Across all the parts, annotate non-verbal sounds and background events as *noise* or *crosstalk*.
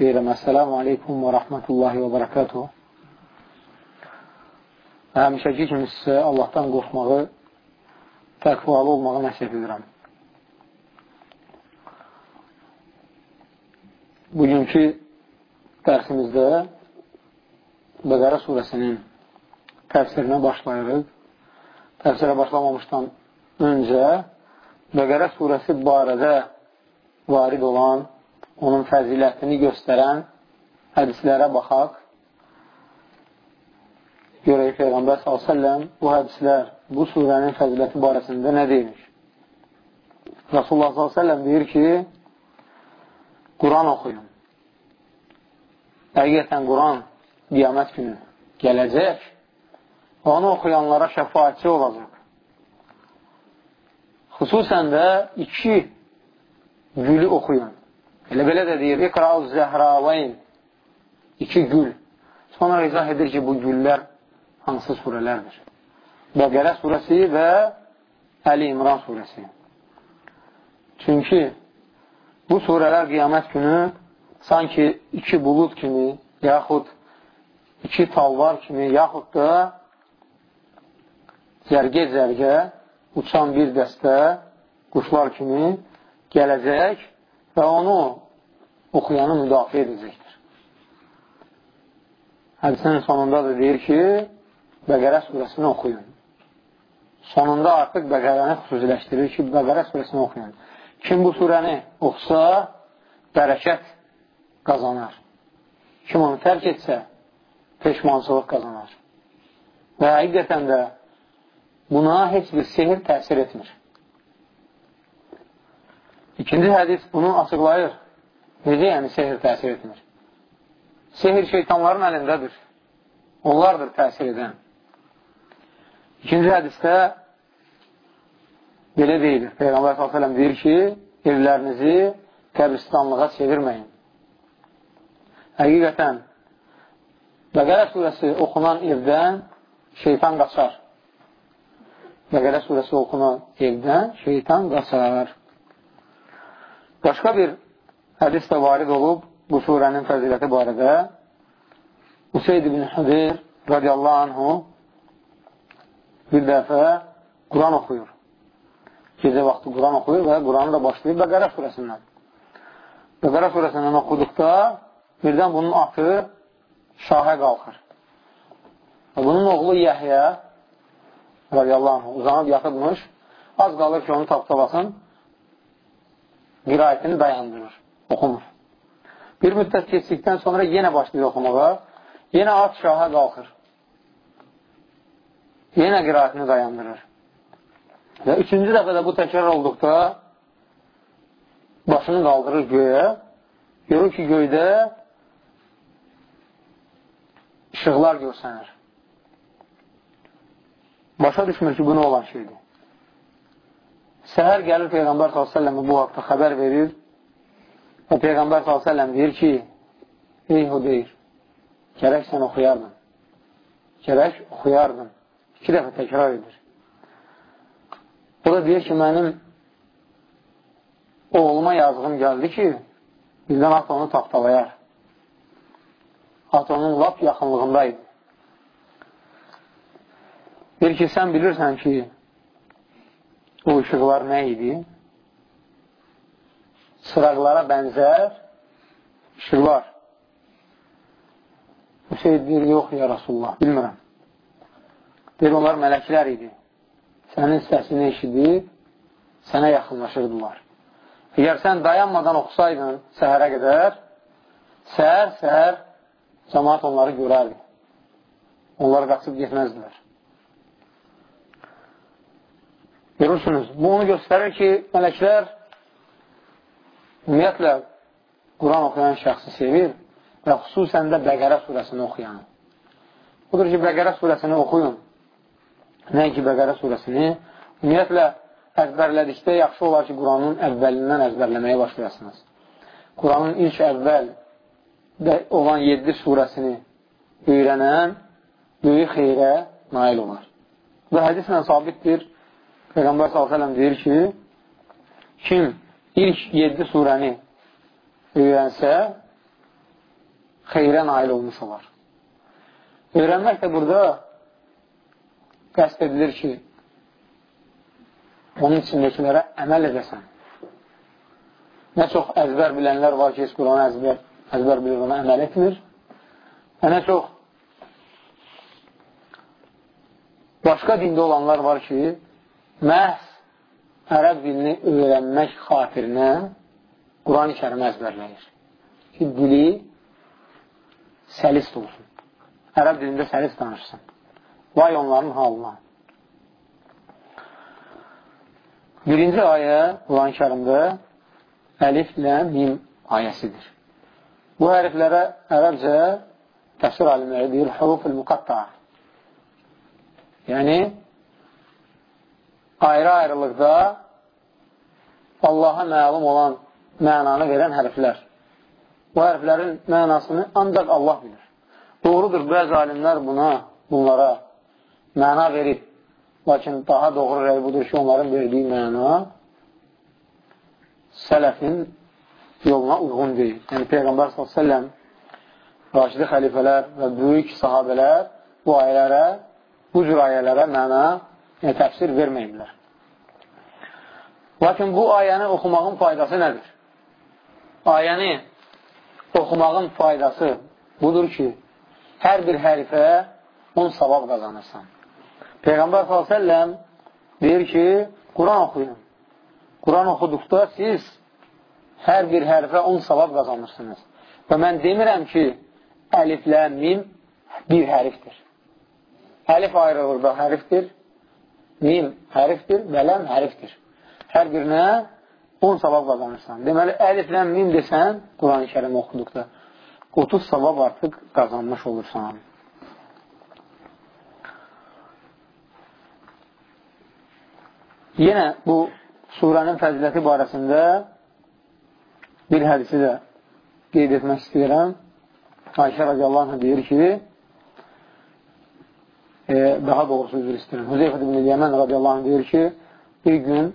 deyirəm. Əssəlamu aleykum və rəhmətullahi və bərəkatuhu. Həmişəki kimi sizə Allahdan qorxmağı, təqvalı olmağı nəsib edirəm. Bugünkü dərsimizdə Bəqərə surəsinin təfsirinə başlayırıq. Təfsirə başlamamışdan öncə Bəqərə surəsi barədə varid olan, onun fəzilətini göstərən hədislərə baxaq. Görək Peyğəmbər s.ə.v bu hədislər bu surənin fəziləti barəsində nə deymiş? Rasulullah s.ə.v deyir ki, Quran oxuyun. Həqiqətən Quran qiyamət günü gələcək, onu oxuyanlara şəfaatçi olacaq. Xüsusən də iki gülü oxuyun. Elə belə də deyir, İqra'uz zəhravayn, iki gül. Sonra izah edir ki, bu güllər hansı surələrdir? Bəqərə surəsi və Əli İmran surəsi. Çünki bu surələr qiyamət günü sanki iki bulud kimi, yaxud iki talvar kimi, yaxud da zərgə-zərgə uçan bir dəstə quşlar kimi gələcək və onu oxuyanı müdafiə edəcəkdir. Hədisin sonunda da deyir ki, Bəqərə surəsini oxuyun. Sonunda artıq Bəqərəni xüsusiləşdirir ki, Bəqərə surəsini oxuyun. Kim bu surəni oxusa, bərəkət qazanar. Kim onu tərk etsə, peşmansılıq qazanar. Və həqiqətən də buna heç bir sehir təsir etmir. İkinci hədis bunu açıqlayır. Necə yəni sehir təsir etmir? Sehir şeytanların əlindədir. Onlardır təsir edən. İkinci hədisdə belə deyilir. Peyğəmbər s.ə.v deyir ki, evlərinizi qəbristanlığa çevirməyin. Həqiqətən, Bəqərə surəsi oxunan evdən şeytan qaçar. Bəqərə surəsi oxunan evdən şeytan qaçar. Başqa bir hədis də varid olub bu surənin fəziləti barədə. Useyd ibn Hübeyr radiyallahu anhu bir dəfə Quran oxuyur. Gecə vaxtı Quran oxuyur və Quranı da başlayır Bəqərə surəsindən. Bəqərə surəsindən oxuduqda birdən bunun atı şahə qalxır. Və bunun oğlu Yəhyə radiyallahu anh uzanıb yaxıdmış, az qalır ki, onu taptalasın, qirayətini dayandırır, oxumur. Bir müddət keçdikdən sonra yenə başlayır oxumağa, yenə at şaha qalxır. Yenə qirayətini dayandırır. Və üçüncü dəfə də bu təkrar olduqda başını qaldırır göyə, görür ki, göydə işıqlar görsənir. Başa düşmür ki, bu nə olan şeydir. Səhər gəlir Peyğəmbər s.ə.v bu haqda xəbər verir və Peyğəmbər s.ə.v deyir ki, ey Hudeyr, gərək sən oxuyardın. Gərək oxuyardın. İki dəfə təkrar edir. O da deyir ki, mənim oğluma yazığım gəldi ki, bizdən at onu taptalayar. At onun lap yaxınlığındaydı. Deyir ki, sən bilirsən ki, o işıqlar nə idi? Sıraqlara bənzər işıqlar. Hüseyin deyir, yox ya Rasulullah, bilmirəm. Deyir, onlar mələklər idi. Sənin səsini eşidib, sənə yaxınlaşırdılar. Əgər sən dayanmadan oxusaydın səhərə qədər, səhər-səhər cəmaat onları görərdi. Onlar qaçıb getməzdilər. Görürsünüz, bu onu göstərir ki, mələklər ümumiyyətlə Quran oxuyan şəxsi sevir və xüsusən də Bəqərə surəsini oxuyan. Budur ki, Bəqərə surəsini oxuyun. Nəinki Bəqərə surəsini. Ümumiyyətlə, əzbərlədikdə yaxşı olar ki, Quranın əvvəlindən əzbərləməyə başlayasınız. Quranın ilk əvvəl olan 7 surəsini öyrənən böyük xeyrə nail olar. Və hədislə sabitdir. Peyğəmbər s.ə.v deyir ki, kim ilk 7 surəni öyrənsə, xeyrə nail olmuş olar. Öyrənmək də burada qəsd edilir ki, onun içindəkilərə əməl edəsən. Nə çox əzbər bilənlər var ki, heç Quranı əzbər, əzbər bilir, ona əməl etmir. Və nə çox başqa dində olanlar var ki, məhz ərəb dilini öyrənmək xatirinə Quran-ı kərimi əzbərləyir. Ki, dili səlist olsun. Ərəb dilində səlis danışsın. Vay onların halına. Birinci ayə Quran-ı kərimdə əliflə mim ayəsidir. Bu hərflərə ərəbcə təfsir alimləri deyir, huruf-ül müqatta. Yəni, ayrı-ayrılıqda Allaha məlum olan mənanı verən hərflər. Bu hərflərin mənasını ancaq Allah bilir. Doğrudur, bəzi alimlər buna, bunlara məna verib. Lakin daha doğru rəy budur ki, onların verdiyi məna sələfin yoluna uyğun deyil. Yəni, Peyğəmbər s.ə.v Raşidi xəlifələr və böyük sahabələr bu ayələrə, bu cür ayələrə məna, təfsir verməyiblər. Lakin bu ayəni oxumağın faydası nədir? Ayəni oxumağın faydası budur ki, hər bir hərifə 10 savab qazanırsan. Peyğəmbər s.ə.v deyir ki, Quran oxuyun. Quran oxuduqda siz hər bir hərfə 10 savab qazanırsınız. Və mən demirəm ki, əliflə mim bir hərifdir. Əlif ayrılır da hərifdir, mim hərifdir, bələm hərifdir. Hər birinə 10 savab qazanırsan. Deməli, əliflə min desən, Quran-ı kərim oxuduqda 30 savab artıq qazanmış olursan. Yenə bu surənin fəziləti barəsində bir hədisi də qeyd etmək istəyirəm. Ayşə radiyallahu anh deyir ki, e, daha doğrusu üzr istəyirəm. Hüzeyfət ibn-i Yəmən radiyallahu anh deyir ki, bir gün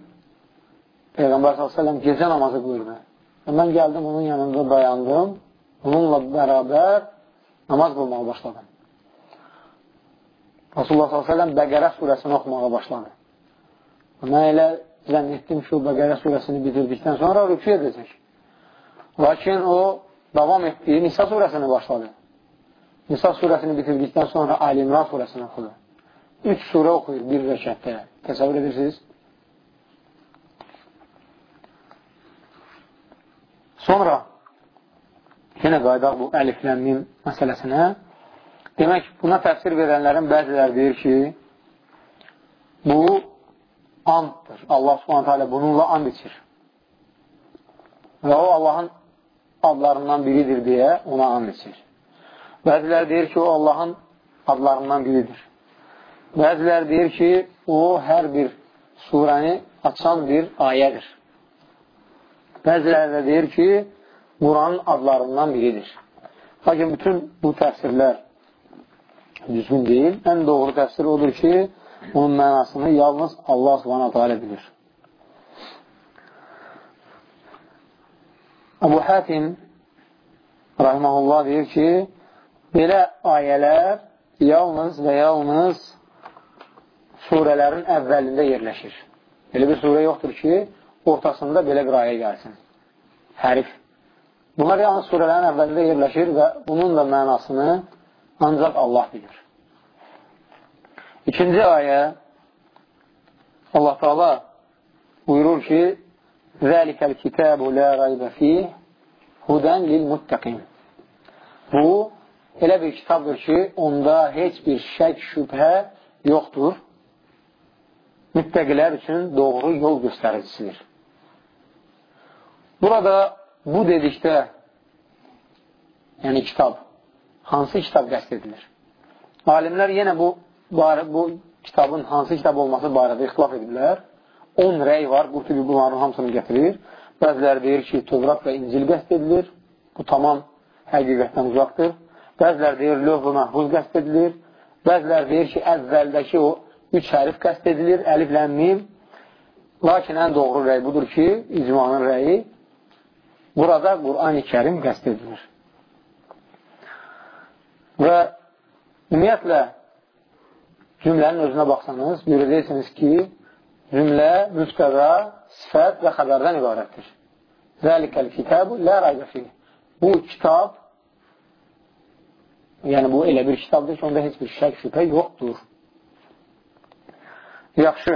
Peyğəmbər s.ə.v gecə namazı qılırdı. Və mən gəldim, onun yanında dayandım, onunla bərabər namaz qılmağa başladım. Rasulullah s.ə.v Bəqərə surəsini oxumağa başladı. Mən elə zənn etdim ki, o Bəqərə surəsini bitirdikdən sonra rükü edəcək. Lakin o davam etdiyi Nisa surəsini başladı. Nisa surəsini bitirdikdən sonra Ali İmran surəsini oxudu. Üç surə oxuyur bir rəkətdə. Təsəvvür edirsiniz? Sonra yenə qaydaq bu əliflənmin məsələsinə. Demək, buna təfsir verənlərin bəziləri deyir ki, bu anddır. Allah subhanətə alə bununla and içir. Və o Allahın adlarından biridir deyə ona and içir. Bəziləri deyir ki, o Allahın adlarından biridir. Bəziləri deyir ki, o hər bir surəni açan bir ayədir. Bəziləri də deyir ki, Quranın adlarından biridir. Lakin bütün bu təfsirlər düzgün deyil. Ən doğru təfsir odur ki, onun mənasını yalnız Allah alə bilir. Əbu Hətim rahiməhullah deyir ki, belə ayələr yalnız və yalnız surələrin əvvəlində yerləşir. Elə bir surə yoxdur ki, ortasında belə bir ayə gəlsin. Hərif. Bunlar yalnız surələrin əvvəlində yerləşir və bunun da mənasını ancaq Allah bilir. İkinci ayə Allah Taala buyurur ki: "Zəlikəl kitabu la rayba fih hudan lil muttaqin." Bu elə bir kitabdır ki, onda heç bir şək, şübhə yoxdur. Müttəqilər üçün doğru yol göstəricisidir. Burada bu dedikdə yəni kitab. Hansı kitab qəst edilir? Alimlər yenə bu, bu kitabın hansı kitab olması barədə ixtilaf ediblər. 10 rəy var, Qurtubi bunların hamısını gətirir. Bəziləri deyir ki, Tövrat və İncil qəst edilir. Bu tamam həqiqətdən uzaqdır. Bəziləri deyir, lövh-ü məhbuz qəst edilir. Bəziləri deyir ki, əvvəldəki o üç hərif qəst edilir, əliflə mim. Lakin ən doğru rəy budur ki, icmanın rəyi burada Qur'an-ı kərim qəst edilir. Və ümumiyyətlə cümlənin özünə baxsanız, görəcəksiniz ki, cümlə müstədə, sifət və xəbərdən ibarətdir. Zəlikəl kitabu lə rayqə fiyyə. Bu kitab, yəni bu elə bir kitabdır ki, onda heç bir şək şübhə yoxdur. Yaxşı.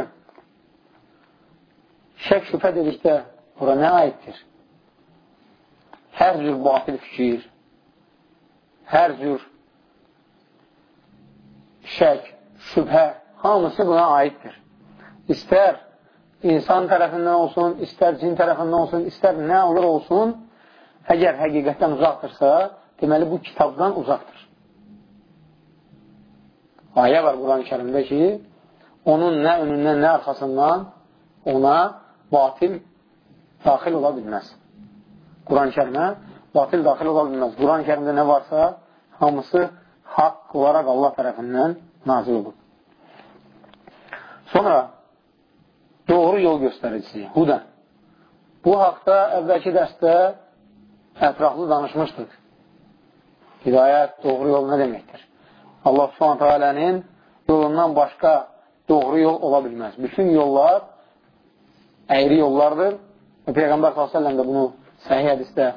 Şək şübhə dedikdə ora nə aiddir? Hər cür batil fikir, hər cür şək, şübhə, hamısı buna aiddir. İstər insan tərəfindən olsun, istər cin tərəfindən olsun, istər nə olur olsun, əgər həqiqətdən uzaqdırsa, deməli bu kitabdan uzaqdır. Ayə var Quran-ı kərimdə ki, onun nə önündən, nə arxasından ona batil daxil ola bilməz. Quran-ı kərimə batil daxil ola bilməz. Quran-ı kərimdə nə varsa, hamısı haqq olaraq Allah tərəfindən nazil olur. Sonra doğru yol göstəricisi, hudə. Bu haqda əvvəlki dərsdə ətraflı danışmışdıq. Hidayət, doğru yol nə deməkdir? Allah subhanətə alənin yolundan başqa doğru yol ola bilməz. Bütün yollar əyri yollardır. Peyğəmbər s.ə.v də bunu səhih hədisdə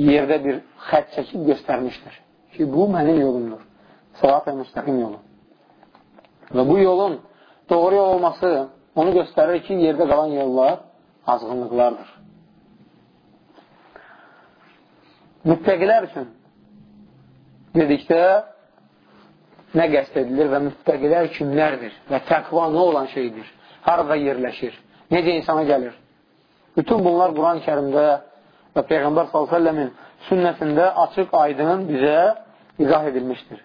yerdə bir xət çəkib göstərmişdir. Ki, bu mənim yolumdur. Salat və müstəqim yolu. Və bu yolun doğru yol olması onu göstərir ki, yerdə qalan yollar azğınlıqlardır. müttəqilər üçün dedikdə nə qəst edilir və müttəqilər kimlərdir və təqva nə olan şeydir, harada yerləşir, necə insana gəlir. Bütün bunlar Quran-ı kərimdə və Peyğəmbər s.ə.v-in sünnətində açıq aydın bizə izah edilmişdir.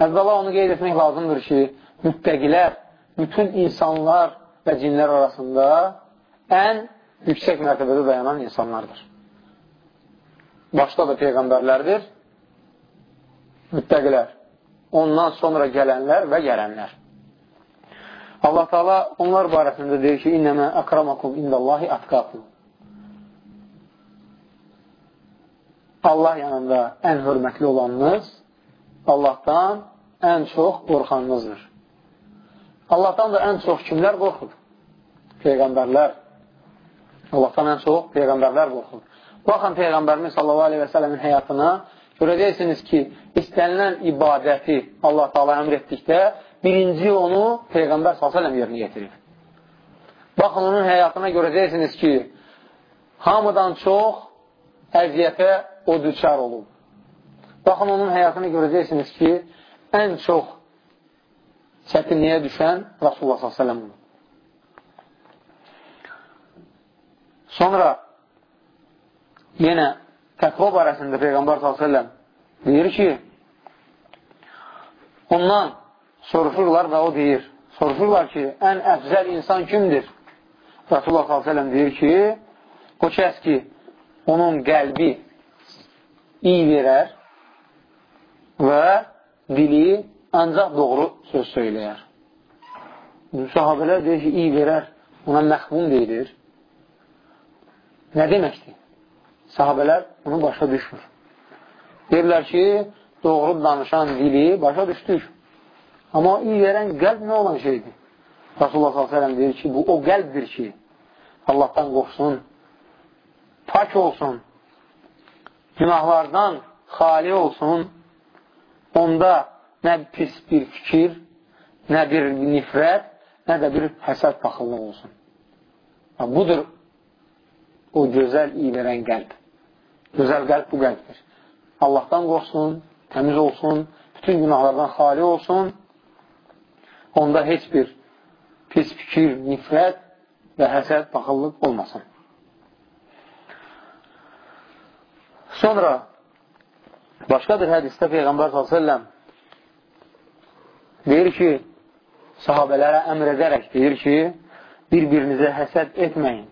Əvvəla onu qeyd etmək lazımdır ki, müttəqilər bütün insanlar və cinlər arasında ən yüksək mərtəbədə dayanan insanlardır başda da peyğəmbərlərdir, müttəqilər, ondan sonra gələnlər və gələnlər. Allah Taala onlar barəsində deyir ki, "İnnəmə əkramakum indallahi atqakum." Allah yanında ən hörmətli olanınız Allahdan ən çox qorxanınızdır. Allahdan da ən çox kimlər qorxur? Peyğəmbərlər. Allahdan ən çox peyğəmbərlər qorxur. Baxın Peyğəmbərimiz sallallahu aleyhi və sələmin həyatına, görəcəksiniz ki, istənilən ibadəti Allah Taala əmr etdikdə, birinci onu Peyğəmbər sallallahu yerinə yetirir. Baxın, onun həyatına görəcəksiniz ki, hamıdan çox əziyyətə o düçar olub. Baxın, onun həyatını görəcəksiniz ki, ən çox çətinliyə düşən Rasulullah s.ə.v. Sonra yenə təqva barəsində Peyğəmbər s.ə.v deyir ki, ondan soruşurlar və o deyir, soruşurlar ki, ən əfzəl insan kimdir? Rasulullah s.ə.v deyir ki, o kəs ki, onun qəlbi iyi verər və dili ancaq doğru söz söyləyər. Sahabələr deyir ki, iyi verər, ona məxbun deyilir. Nə deməkdir? Sahabələr bunu başa düşmür. Deyirlər ki, doğru danışan dili başa düşdük. Amma iyi verən qəlb nə olan şeydir? Rasulullah s.ə.v deyir ki, bu o qəlbdir ki, Allahdan qorxsun, pak olsun, günahlardan xali olsun, onda nə pis bir fikir, nə bir nifrət, nə də bir həsəd paxıllıq olsun. Budur o gözəl iyi verən qəlb. Gözəl qəlb bu qəlbdir. Allahdan qorxsun, təmiz olsun, bütün günahlardan xali olsun, onda heç bir pis fikir, nifrət və həsəd, baxıllıq olmasın. Sonra Başqa bir hədisdə Peyğəmbər s.ə.v deyir ki, sahabələrə əmr edərək deyir ki, bir-birinizə həsəd etməyin.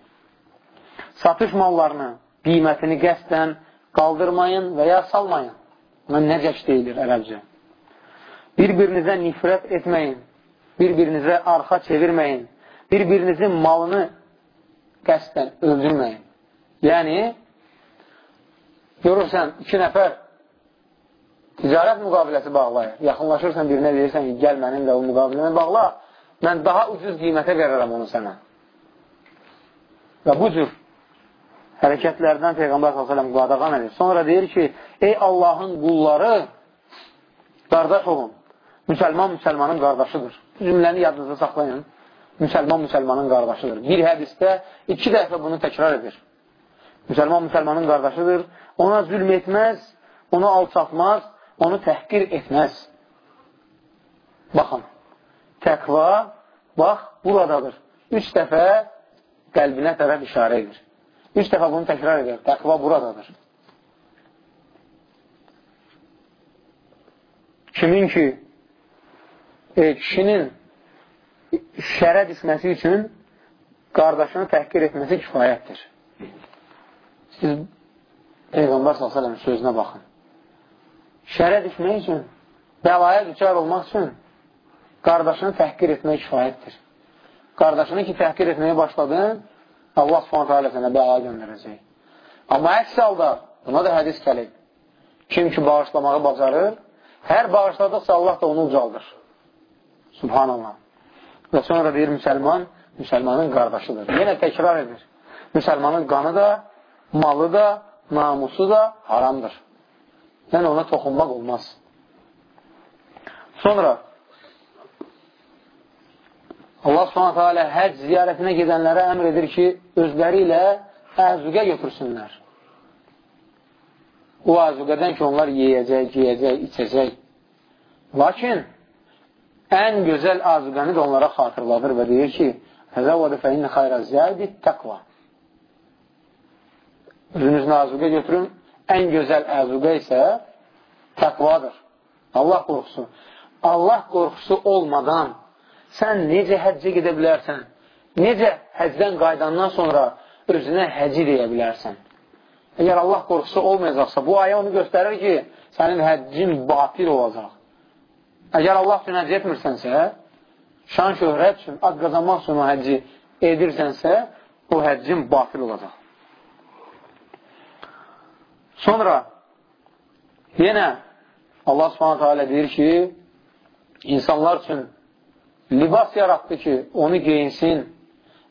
Satış mallarını, qiymətini qəsdən qaldırmayın və ya salmayın. Buna nəcəş deyilir ərəbcə. Bir-birinizə nifrət etməyin, bir-birinizə arxa çevirməyin, bir-birinizin malını qəsdən öldürməyin. Yəni, görürsən, iki nəfər ticarət müqaviləsi bağlayır. Yaxınlaşırsan birinə deyirsən ki, gəl mənimlə o müqaviləni bağla, mən daha ucuz qiymətə verərəm onu sənə. Və bu cür hərəkətlərdən Peyğəmbər s.ə.v qadağan edir. Sonra deyir ki, ey Allahın qulları qardaş olun. Müsəlman müsəlmanın qardaşıdır. Cümləni yadınızda saxlayın. Müsəlman müsəlmanın qardaşıdır. Bir hədisdə iki dəfə bunu təkrar edir. Müsəlman müsəlmanın qardaşıdır. Ona zülm etməz, onu alçatmaz, onu təhqir etməz. Baxın, təqva, bax, buradadır. Üç dəfə qəlbinə tərəf işarə edir. Üç dəfə bunu təkrar edir. Təqva buradadır. Kimin ki, e, kişinin şərə düşməsi üçün qardaşını təhqir etməsi kifayətdir. Siz Peyğəmbər s.ə.v sözünə baxın. Şərə düşmək üçün, bəlaya düçar olmaq üçün qardaşını təhqir etmək kifayətdir. Qardaşını ki, təhqir etməyə başladın, Allah subhanətə alə sənə bəla göndərəcək. Amma əks halda, buna da hədis gəlib. Kim ki, bağışlamağı bacarır, hər bağışladıqsa Allah da onu ucaldır. Subhanallah. Və sonra deyir, müsəlman, müsəlmanın qardaşıdır. Yenə təkrar edir. Müsəlmanın qanı da, malı da, namusu da haramdır. Yəni, ona toxunmaq olmaz. Sonra Allah subhanətə alə həc ziyarətinə gedənlərə əmr edir ki, özləri ilə əzüqə götürsünlər. O əzüqədən ki, onlar yeyəcək, giyəcək, içəcək. Lakin ən gözəl əzüqəni də onlara xatırladır və deyir ki, Həzəvədə fəinnə xayrə zədi təqva. Özünüzün əzüqə götürün, ən gözəl əzuqə isə təqvadır. Allah qorxusu. Allah qorxusu olmadan sən necə həccə gedə bilərsən? Necə həcdən qaydandan sonra özünə həci deyə bilərsən? Əgər Allah qorxusu olmayacaqsa, bu ayə onu göstərir ki, sənin həccin batil olacaq. Əgər Allah üçün həcc etmirsənsə, şan şöhrət üçün, ad qazanmaq üçün o həcci edirsənsə, o həccin batil olacaq. Sonra yenə Allah subhanətə alə deyir ki, insanlar üçün libas yaratdı ki, onu geyinsin,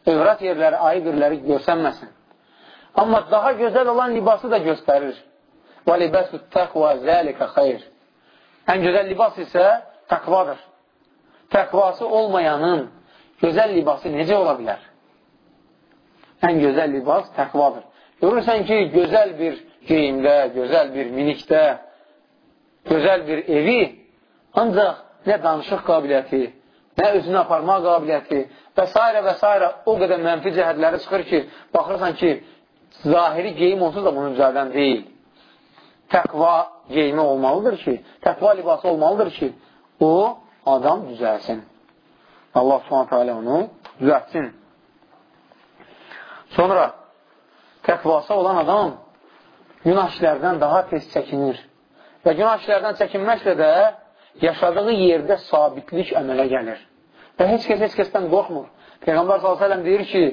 övrət yerləri, ayı birləri görsənməsin. Amma daha gözəl olan libası da göstərir. Və libəsü təqva zəlikə xeyr. Ən gözəl libas isə təqvadır. Təqvası olmayanın gözəl libası necə ola bilər? Ən gözəl libas təqvadır. Görürsən ki, gözəl bir geyimdə, gözəl bir minikdə, gözəl bir evi ancaq nə danışıq qabiliyyəti, nə özünü aparmaq qabiliyyəti və s. və s. o qədər mənfi cəhətləri çıxır ki, baxırsan ki, zahiri geyim onsuz da bunun üzərdən deyil. Təqva geyimi olmalıdır ki, təqva libası olmalıdır ki, o adam düzəlsin. Allah subhanətə alə onu düzəltsin. Sonra təqvası olan adam günah işlərdən daha tez çəkinir. Və günah işlərdən çəkinməklə də yaşadığı yerdə sabitlik əmələ gəlir. Və heç kəs heç kəsdən qorxmur. Peyğəmbər s.ə.v deyir ki,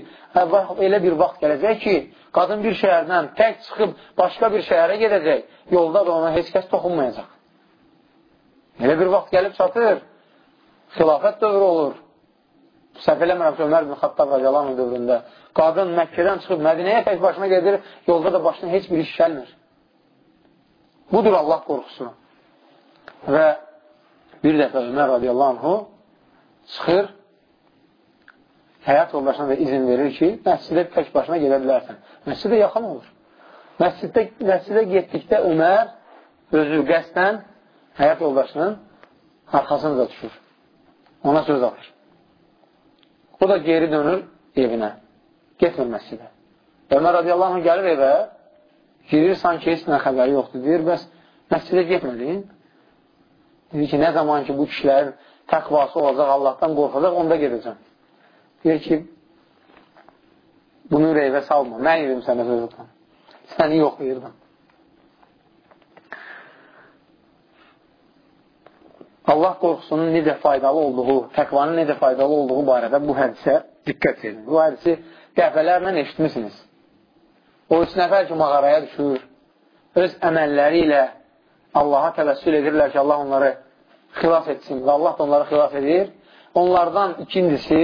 elə bir vaxt gələcək ki, qadın bir şəhərdən tək çıxıb başqa bir şəhərə gedəcək, yolda da ona heç kəs toxunmayacaq. Elə bir vaxt gəlib çatır, xilafət dövrü olur. Səhv eləmirəmsə Ömər bin Xattab Qacalanın dövründə qadın Məkkədən çıxıb Mədinəyə tək başına gedir, yolda da başına heç bir iş gəlmir. Budur Allah qorxusu. Və bir dəfə Ömər radiyallahu anhu çıxır, həyat yoldaşına da izin verir ki, məscidə tək başına gedə bilərsən. Məscidə yaxın olur. Məsciddə, məscidə getdikdə Ömər özü qəsdən həyat yoldaşının arxasını da düşür. Ona söz alır. O da geri dönür evinə. Getmir məscidə. Ömər radiyallahu anh gəlir evə, girir sanki heç nə xəbəri yoxdur. Deyir, bəs Məscidə getmədin? Dedi ki, nə zaman ki, bu kişilərin təqvası olacaq, Allahdan qorxacaq, onda gedəcəm. Deyir ki, bunu ürəyvə salma, mən yedim sənə sözüdən. Səni yoxlayırdım. Allah qorxusunun necə faydalı olduğu, təqvanın necə faydalı olduğu barədə bu hədisə diqqət edin. Bu hədisi dəfələrlə eşitmişsiniz. O üç nəfər ki, mağaraya düşür, öz əməlləri ilə Allaha təvəssül edirlər ki, Allah onları xilas etsin və Allah da onları xilas edir. Onlardan ikincisi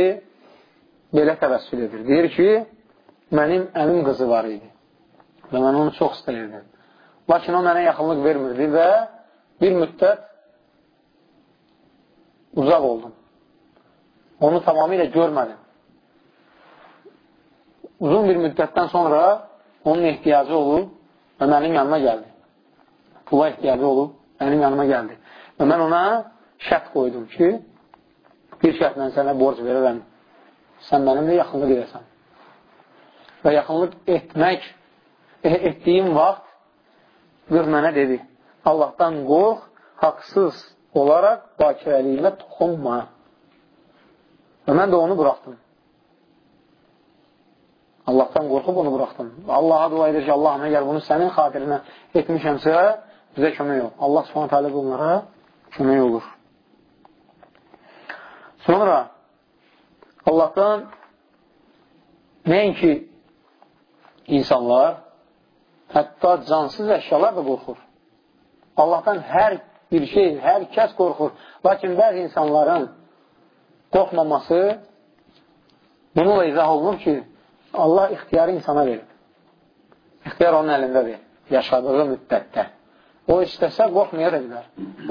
belə təvəssül edir. Deyir ki, mənim əmim qızı var idi və mən onu çox istəyirdim. Lakin o mənə yaxınlıq vermirdi və bir müddət uzaq oldum. Onu tamamilə görmədim. Uzun bir müddətdən sonra onun ehtiyacı olub və mənim yanıma gəldi. Pula ehtiyacı olub, mənim yanıma gəldi. Və mən ona şərt qoydum ki, bir şərtlə sənə borc verirəm, sən mənimlə yaxınlıq edəsən. Və yaxınlıq etmək, e, etdiyim vaxt qız mənə dedi, Allahdan qorx, haqsız olaraq bakirəliyimə toxunma. Və mən də onu buraxdım. Allahdan qorxub onu buraxdım. Allaha dua edir ki, Allahım, əgər bunu sənin xatirinə etmişəmsə, bizə kömək ol. Allah subhanət hələ bunlara kömək olur. Sonra Allahdan nəinki insanlar, hətta cansız əşyalar da qorxur. Allahdan hər bir şey, hər kəs qorxur. Lakin bəzi insanların qorxmaması bununla izah olunur ki, Allah ixtiyarı insana verir. İxtiyar onun əlindədir, yaşadığı müddətdə. O istəsə qorxmaya da bilər.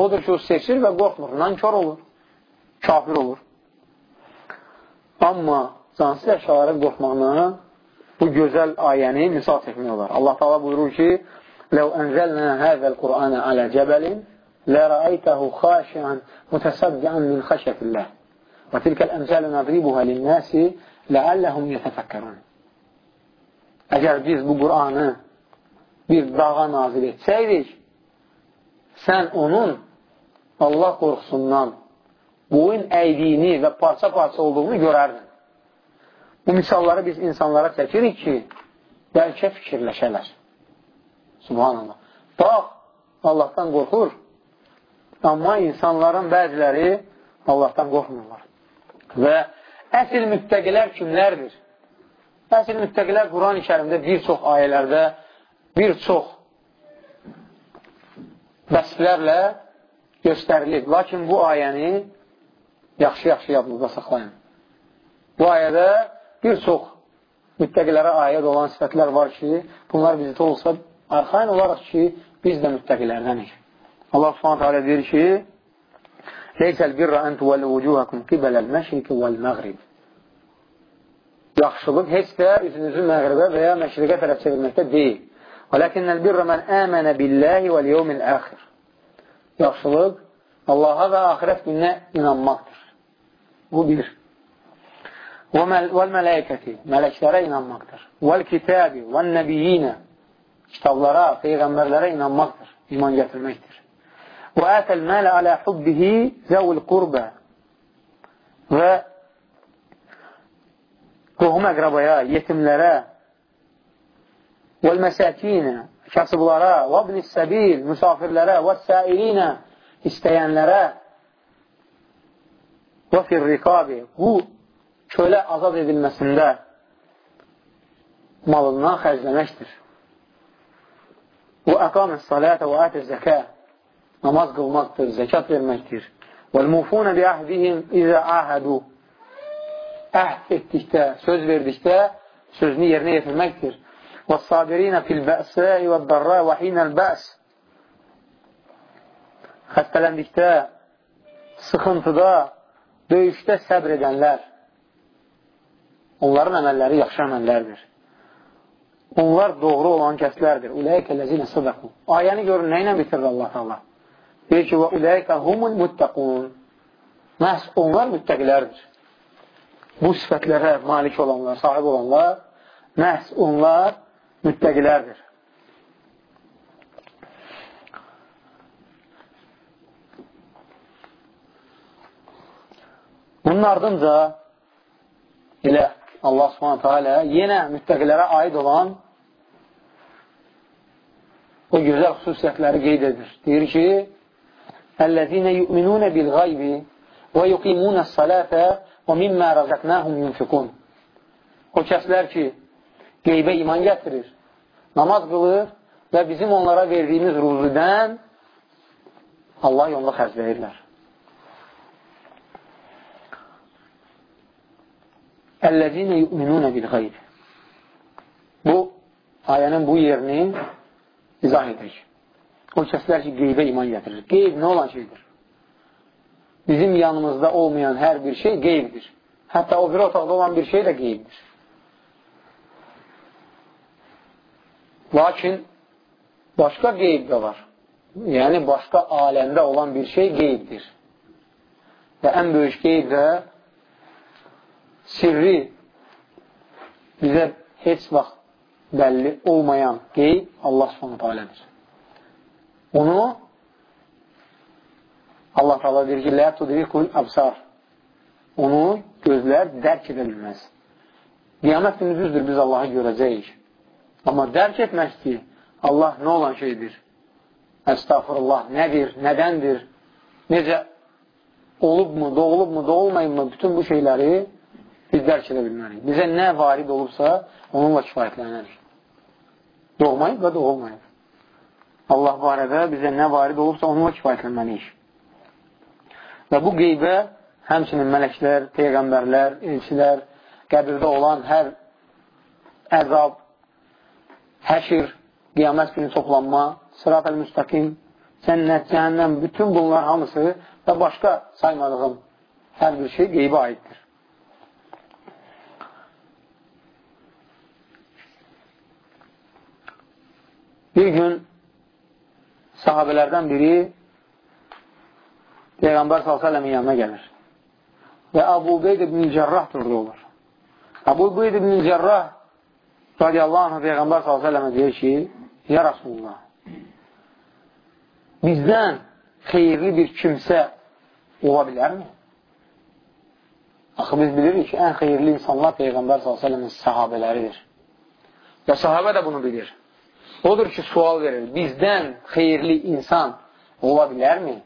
Odur ki, o seçir və qorxmur, nankör olur, kafir olur. Amma cansız əşyaların qorxmağına bu gözəl ayəni misal çəkmək olar. Allah Taala buyurur ki: "Ləv ənzəlnə həzəl Qur'anə alə cəbəlin lərəaytəhu xaşi'an mutasaddian min xəşətillah." Və tilkəl əmsələ nadribuha lin-nasi ləalləhum yetəfəkkərun. Əgər biz bu Qur'anı bir dağa nazil etsəydik, sən onun Allah qorxusundan boyun əydiyini və parça-parça olduğunu görərdin. Bu misalları biz insanlara çəkirik ki, bəlkə fikirləşələr. Subhanallah. Bax, Allahdan qorxur, amma insanların bəziləri Allahdan qorxmurlar. Və əsl müttəqilər kimlərdir? Əsl müttəqilər Quran-ı kərimdə bir çox ayələrdə, bir çox vəsflərlə göstərilib. Lakin bu ayəni yaxşı-yaxşı yadınızda saxlayın. Bu ayədə bir çox müttəqilərə aid olan sifətlər var ki, bunlar bizdə olsa, arxain olaraq ki, biz də müttəqilərdənik. Allah subhanət hələ deyir ki, Leysəl birra ən tuvəlli vucuhakum qibələl məşriki vəl məğrib. Yaxşılıq heç də üzünüzü məğribə və ya məşriqə tərəf çevirməkdə deyil. Vələkinnəl birra mən əmənə billəhi vəl yevmil əxir. Yaxşılıq Allaha və axirət gününə inanmaqdır. Bu bir. Vəl mələkəti, mələklərə inanmaqdır. Vəl kitabi, vəl nəbiyyinə, kitablara, peyğəmbərlərə inanmaqdır, iman gətirməkdir. Və ətəl mələ alə hubbihi zəvül qurbə və qohum əqrabaya, yetimlərə vəl məsəkinə, kasıblara, və ibnis səbil, müsafirlərə, və səilinə, istəyənlərə və firriqabi, bu kölə azad edilməsində malından xərcləməkdir. Və əqamə salətə və ətə zəkə namaz qılmaqdır, zəkat verməkdir. Və-l-mufunə bi-əhdihim izə əhədu əhd etdikdə, söz verdikdə sözünü yerinə yetirməkdir. Və-sabirinə fil-bəsəi və-dərra və hinəl-bəs xəstələndikdə, sıxıntıda, döyüşdə səbr edənlər Onların əməlləri yaxşı əməllərdir. Onlar doğru olan kəslərdir. Uləykə ləzinə sədəqu. Ayəni görün, nə ilə bitirir Allah Allah? Deyir ki, və uləykə humul muttəqun. Məhz onlar müttəqilərdir. Bu sifətlərə malik olanlar, sahib olanlar, məhz onlar müttəqilərdir. Bunun ardınca elə Allah subhanətə alə yenə müttəqilərə aid olan o gözəl xüsusiyyətləri qeyd edir. Deyir ki, Əl-ləzinə yu'minunə bil-qaybi və yuqimunə s-salətə və mimmə rəzəqnəhum yunfiqun. O kəslər ki, qeybə iman gətirir, namaz qılır və bizim onlara verdiyimiz ruzudən Allah yolunda xərcləyirlər. Əl-ləzinə yu'minunə bil-qayb. Bu, ayənin bu yerini izah edək. O kəslər ki, qeybə iman gətirir. Qeyb nə olan şeydir? Bizim yanımızda olmayan hər bir şey qeybdir. Hətta o bir otaqda olan bir şey də qeybdir. Lakin başqa qeyb də var. Yəni, başqa aləmdə olan bir şey qeybdir. Və ən böyük qeyb də sirri bizə heç vaxt bəlli olmayan qeyb Allah subhanət alədir. Onu Allah təala deyir ki, "Lə tudrikul absar." Onu gözlər dərk edə bilməz. Qiyamət günü düzdür, biz Allahı görəcəyik. Amma dərk etmək ki, Allah nə olan şeydir? Əstəğfurullah, nədir, nədəndir, necə olubmu, doğulubmu, doğulmayıbmı, bütün bu şeyləri biz dərk edə bilmərik. Bizə nə varid olubsa, onunla kifayətlənərik. Doğmayıb və doğulmayıb. Allah barədə bizə nə varid olubsa, onunla kifayətlənməliyik. Və bu qeybə həmçinin mələklər, peyğəmbərlər, elçilər, qəbirdə olan hər əzab, həşir, qiyamət günü toplanma, sırat əl-müstəqim, cənnət, cəhənnəm, bütün bunlar hamısı və başqa saymadığım hər bir şey qeybə aiddir. Bir gün sahabələrdən biri Peyğəmbər s.ə.v-in yanına gəlir. Və Əbu Ubeyd ibn Cərrah durdu olur. Əbu Ubeyd ibn Cərrah radiyallahu anh Peyğəmbər s.ə.və deyir ki, Ya Rasulullah, bizdən xeyirli bir kimsə ola bilərmi? Axı biz bilirik ki, ən xeyirli insanlar Peyğəmbər s.ə.v-in sahabələridir. Və sahabə də bunu bilir. Odur ki, sual verir, bizdən xeyirli insan ola bilərmi?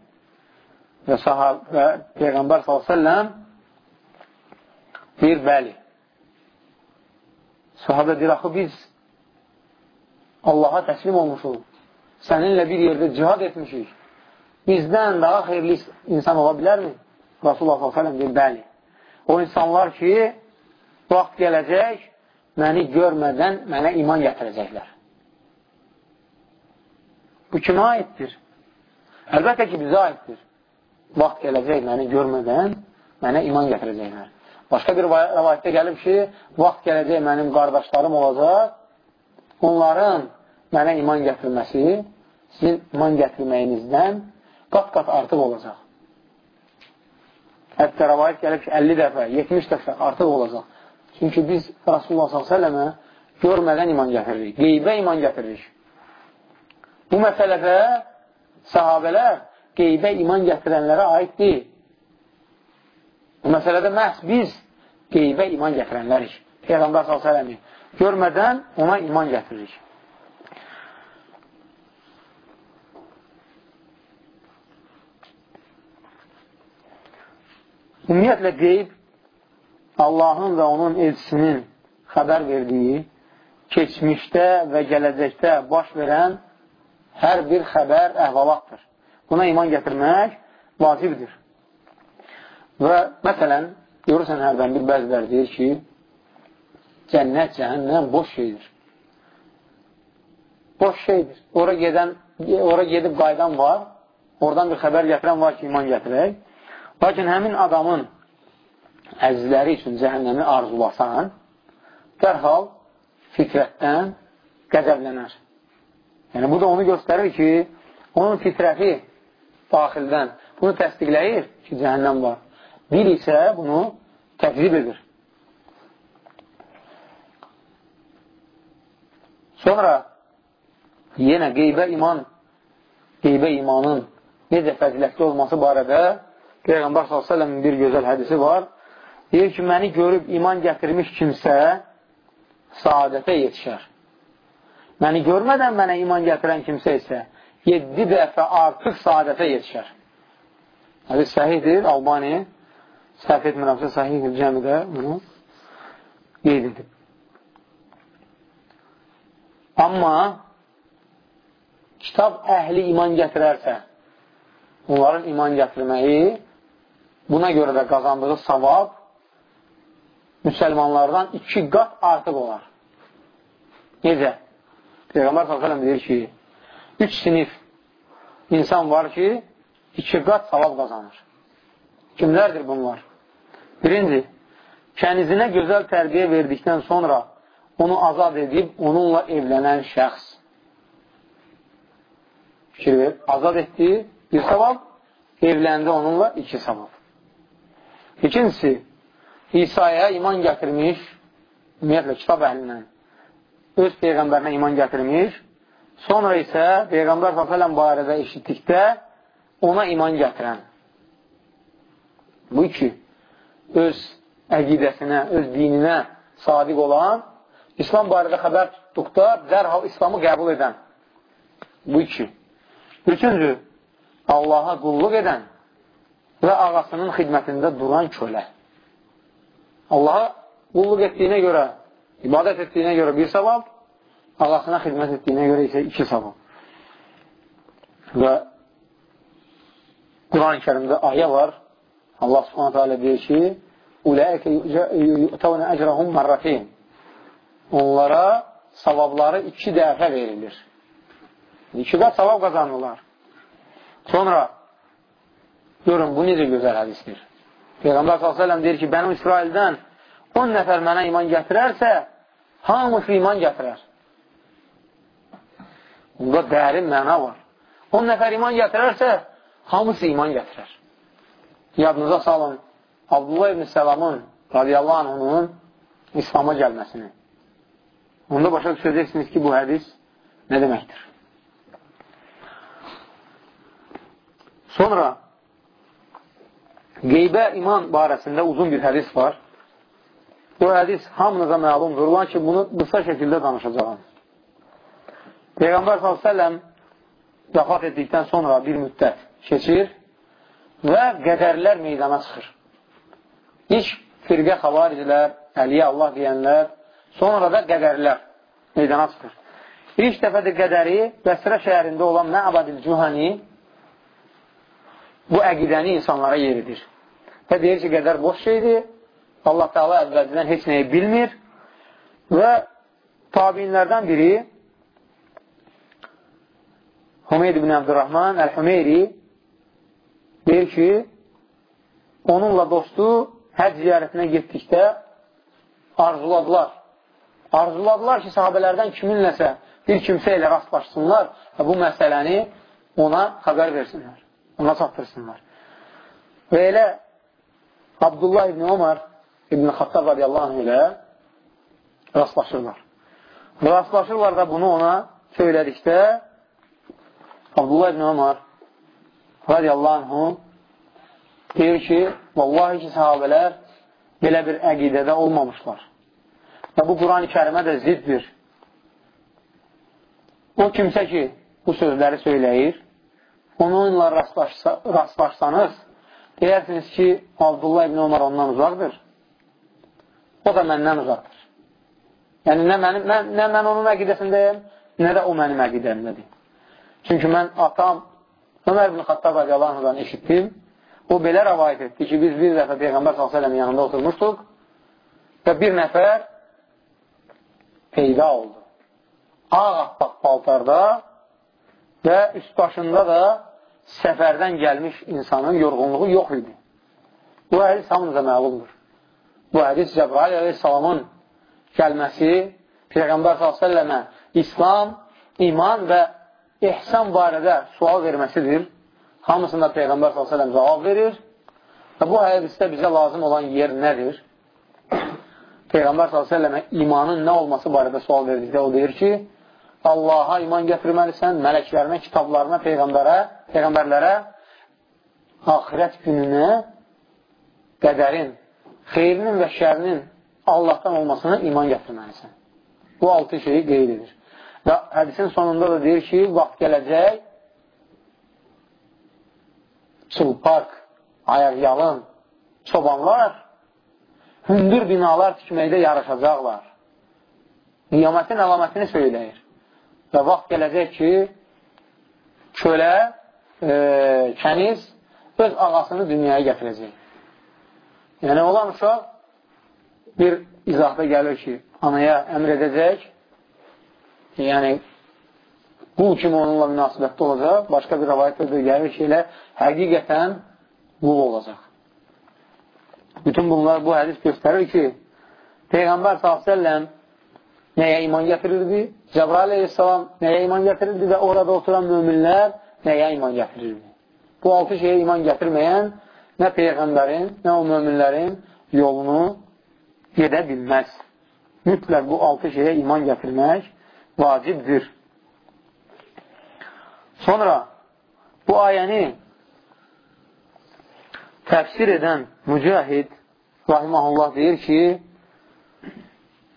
Və, sahabə, Peyğəmbər s.ə.v deyir, bəli. Sahabə deyir, axı biz Allaha təslim olmuşuq. Səninlə bir yerdə cihad etmişik. Bizdən daha xeyirli insan ola bilərmi? Rasulullah s.ə.v deyir, bəli. O insanlar ki, vaxt gələcək, məni görmədən mənə iman gətirəcəklər. Bu kimə aiddir? Əlbəttə ki, bizə aiddir. Vaxt gələcək məni görmədən mənə iman gətirəcəklər. Başqa bir rəvayətdə gəlib ki, vaxt gələcək mənim qardaşlarım olacaq, onların mənə iman gətirməsi sizin iman gətirməyinizdən qat-qat artıq olacaq. Hətta rəvayət gəlib ki, 50 dəfə, 70 dəfə artıq olacaq. Çünki biz Rasulullah s.ə.və görmədən iman gətiririk, qeybə iman gətiririk. Bu məsələdə sahabələr qeybə iman gətirənlərə aid deyil. Bu məsələdə məhz biz qeybə iman gətirənlərik. Peyğəmbər s.ə.v görmədən ona iman gətiririk. Ümumiyyətlə, qeyb Allahın və onun elçisinin xəbər verdiyi, keçmişdə və gələcəkdə baş verən hər bir xəbər əhvalatdır. Buna iman gətirmək vacibdir. Və məsələn, Görürsən, hərdən bir bəzilər deyir ki, cənnət, cəhənnəm boş şeydir. Boş şeydir. Ora, gedən, ora gedib qaydan var, oradan bir xəbər gətirən var ki, iman gətirək. Lakin həmin adamın əzizləri üçün cəhənnəmi arzulasan, dərhal fitrətdən qəzəblənər. Yəni, bu da onu göstərir ki, onun fitrəti daxildən bunu təsdiqləyir ki, cəhənnəm var. Bir isə bunu təkzib edir. Sonra yenə qeybə iman, qeybə imanın necə fəzilətli olması barədə Peyğəmbər s.ə.v-in bir gözəl hədisi var. deyir ki, məni görüb iman gətirmiş kimsə saadətə yetişər. Məni görmədən mənə iman gətirən kimsə isə 7 dəfə artıq saadətə yetişər. Hədis səhihdir, Albani səhv etmirəmsə səhihdir cəmidə bunu qeyd edib. Amma kitab əhli iman gətirərsə, onların iman gətirməyi buna görə də qazandığı savab müsəlmanlardan iki qat artıq olar. Necə? Peyğəmbər s.ə.v deyir ki, üç sinif insan var ki, iki qat savab qazanır. Kimlərdir bunlar? Birinci, kənizinə gözəl tərbiyə verdikdən sonra onu azad edib, onunla evlənən şəxs. Fikir ver, azad etdi, bir savab, evləndi onunla iki savab. İkincisi, İsa'ya iman gətirmiş, ümumiyyətlə, kitab əhlindən, öz Peyğəmbərinə iman gətirmiş, sonra isə Peyğəmbər s.ə.v barədə eşitdikdə ona iman gətirən. Bu iki, öz əqidəsinə, öz dininə sadiq olan, İslam barədə xəbər tutduqda dərhal İslamı qəbul edən. Bu iki. Üçüncü, Allaha qulluq edən və ağasının xidmətində duran kölə. Allaha qulluq etdiyinə görə, ibadət etdiyinə görə bir savab, ağasına xidmət etdiyinə görə isə iki savab. Və Quran-ı kərimdə ayə var, Allah subhanətə alə deyir ki, Uləikə yu'təvnə əcrəhum mərrətin Onlara savabları iki dəfə verilir. İki qat savab qazanırlar. Sonra, görün, bu necə gözəl hədisdir. Peyğəmbər s.ə.v deyir ki, bənim İsraildən 10 nəfər mənə iman gətirərsə, hamısı iman gətirər. Bunda dərin məna var. 10 nəfər iman gətirərsə, hamısı iman gətirər. Yadınıza salın, Abdullah ibn Səlamın radiyallahu anhunun İslama gəlməsini. Onda başa düşəcəksiniz ki, bu hədis nə deməkdir? Sonra qeybə iman barəsində uzun bir hədis var. Bu hədis hamınıza məlumdur. Lakin bunu qısa şəkildə danışacağım. Peyğəmbər s.ə.v vəfat etdikdən sonra bir müddət keçir və qədərlər meydana çıxır. İlk firqə xavaricilər, Əliyə Allah deyənlər, sonra da qədərlər meydana çıxır. İlk dəfədir qədəri Bəsrə şəhərində olan Mə'badil Cühani bu əqidəni insanlara yeridir. Və deyir ki, qədər boş şeydir. Allah Teala əvvəlcədən heç nəyi bilmir və tabinlərdən biri Hümeyd ibn Abdurrahman Əl-Hümeyri deyir ki, onunla dostu həc ziyarətinə getdikdə arzuladılar. Arzuladılar ki, sahabələrdən kiminləsə bir kimsə ilə rastlaşsınlar və bu məsələni ona xəbər versinlər, ona çatdırsınlar. Və elə Abdullah ibn Omar ibn Xattab radiyallahu ilə rastlaşırlar. Rastlaşırlar da bunu ona söylədikdə Abdullah ibn Omar radiyallahu deyir ki, vallahi ki, sahabələr belə bir əqidədə olmamışlar. Və bu Quran-ı kərimə də ziddir. O kimsə ki, bu sözləri söyləyir, onunla rastlaşsa, rastlaşsanız, deyərsiniz ki, Abdullah ibn Omar ondan uzaqdır. O da məndən uzaqdır. Yəni, nə, mənim, mən, nə mən onun əqidəsindəyəm, nə də o mənim əqidəmdədir. Çünki mən atam Ömər ibn Xattab radiyallahu eşitdim. O belə rəvayət etdi ki, biz bir dəfə Peyğəmbər s.ə.v yanında oturmuşduq və bir nəfər peyda oldu. Ağ-appaq paltarda və üst başında da səfərdən gəlmiş insanın yorğunluğu yox idi. Bu hədis hamınıza məlumdur. Bu hədis Cəbrail əleyhissalamın gəlməsi Peyğəmbər s.ə.və İslam, iman və ihsan barədə sual verməsidir. Hamısında Peyğəmbər s.ə.və cavab verir. Və bu hədisdə bizə lazım olan yer nədir? *coughs* Peyğəmbər s.ə.və imanın nə olması barədə sual verdikdə o deyir ki, Allaha iman gətirməlisən, mələklərinə, kitablarına, peyğəmbərə, peyğəmbərlərə, axirət gününə, qədərin xeyrinin və şərinin Allahdan olmasına iman gətirməlisən. Bu altı şeyi qeyd edir. Və hədisin sonunda da deyir ki, vaxt gələcək, çılpark, ayaqyalın, çobanlar hündür binalar tikməkdə yarışacaqlar. Niyamətin əlamətini söyləyir. Və vaxt gələcək ki, kölə, e, kəniz öz ağasını dünyaya gətirəcək. Yəni, olan uşaq bir izahda gəlir ki, anaya əmr edəcək, yəni, qul kimi onunla münasibətdə olacaq. Başqa bir rəvayətdə də gəlir ki, elə həqiqətən qul olacaq. Bütün bunlar, bu hədis göstərir ki, Peyğəmbər s.ə.v nəyə iman gətirirdi? Cəbrail aleyhissalam nəyə iman gətirirdi və orada oturan müminlər nəyə iman gətirirdi? Bu altı şeyə iman gətirməyən nə Peyğəmbərin, nə o möminlərin yolunu gedə bilməz. Mütləq bu altı şeyə iman gətirmək vacibdir. Sonra bu ayəni təfsir edən Mücahid Rahiməhullah deyir ki,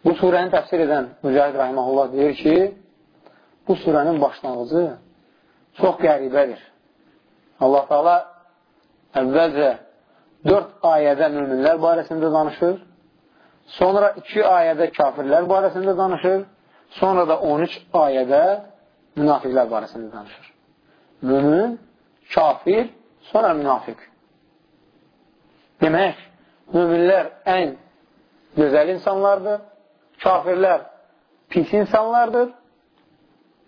bu surəni təfsir edən Mücahid Rahiməhullah deyir ki, bu surənin başlanğıcı çox qəribədir. Allah Taala əvvəlcə 4 ayədə müminlər barəsində danışır, sonra 2 ayədə kafirlər barəsində danışır, sonra da 13 ayədə münafiqlər barəsində danışır. Mümin, kafir, sonra münafiq. Demək, müminlər ən gözəl insanlardır, kafirlər pis insanlardır,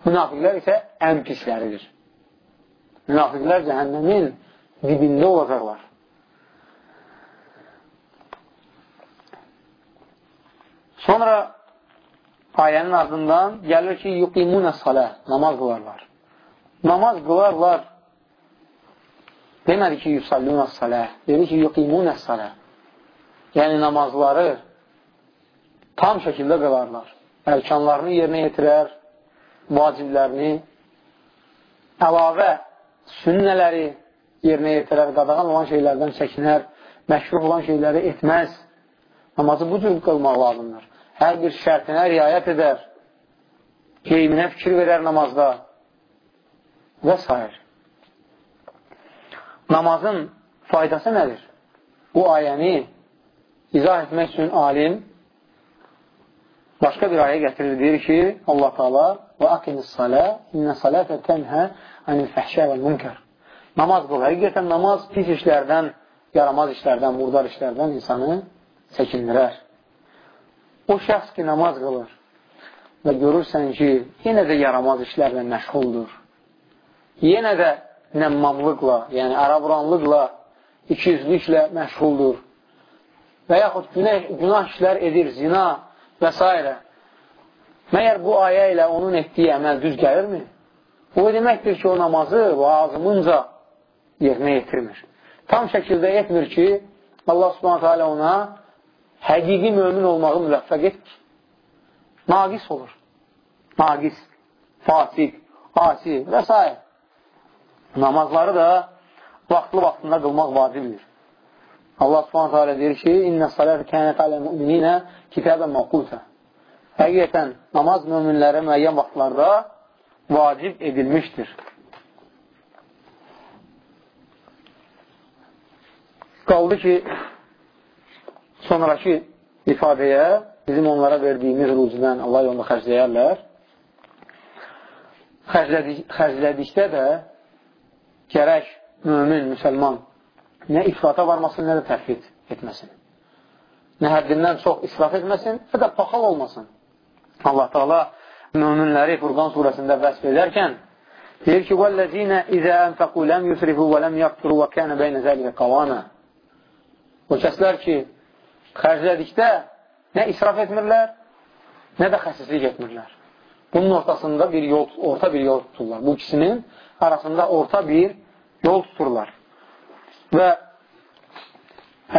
münafiqlər isə ən pisləridir. Münafiqlər cəhənnəmin dibində olacaqlar. Sonra ayənin ardından gəlir ki, yuqimunə salə, namaz qılarlar. Namaz qılarlar. Demədi ki, yusallunə salə, dedi ki, yuqimunə salə. Yəni, namazları tam şəkildə qılarlar. Ərkanlarını yerinə yetirər, vaciblərini, əlavə sünnələri yerinə yetirər, qadağan olan şeylərdən çəkinər, məşruh olan şeyləri etməz. Namazı bu cür qılmaq lazımdır. Hər bir şərtinə riayət edər, geyiminə fikir verər namazda və s. Namazın faydası nədir? Bu ayəni izah etmək üçün alim başqa bir ayə gətirir, deyir ki, Allah Taala və aqimis salə, innə salətə tənhə anil fəhşə və münkər. Namaz qıl. Həqiqətən namaz pis işlərdən, yaramaz işlərdən, murdar işlərdən insanı çəkindirər. O şəxs ki, namaz qılır və görürsən ki, yenə də yaramaz işlərlə məşğuldur. Yenə də nəmmamlıqla, yəni araburanlıqla, ikizliklə məşğuldur və yaxud günah, günah işlər edir, zina və s. Məyər bu ayə ilə onun etdiyi əməl düz gəlirmi? Bu deməkdir ki, o namazı lazımınca yerinə yetirmir. Tam şəkildə etmir ki, Allah subhanətə alə ona həqiqi mömin olmağı müvəffəq etmir. Naqis olur. Naqis, fasik, asi və s. Namazları da vaxtlı vaxtında qılmaq vacibdir. Allah subhanətə alə deyir ki, İnnə salət kənət alə müminə kitabən məqutə. Həqiqətən, namaz möminlərə müəyyən vaxtlarda vacib edilmişdir. Qaldı ki, sonraki ifadəyə bizim onlara verdiyimiz ruzidən Allah yolunda xərcləyərlər. Xərclədik, xərclədikdə də gərək mümin, müsəlman nə ifrata varmasın, nə də təhvid etməsin. Nə həddindən çox israf etməsin, və də paxal olmasın. Allah Taala möminləri Furqan surəsində vəsf edərkən deyir ki: "Vallazina iza anfaqu lam yusrifu və lam yaqturu və kana bayna zalika qawama." O kəslər ki, xərclədikdə nə israf etmirlər, nə də xəsislik etmirlər. Bunun ortasında bir yol, orta bir yol tuturlar. Bu ikisinin arasında orta bir yol tuturlar. Və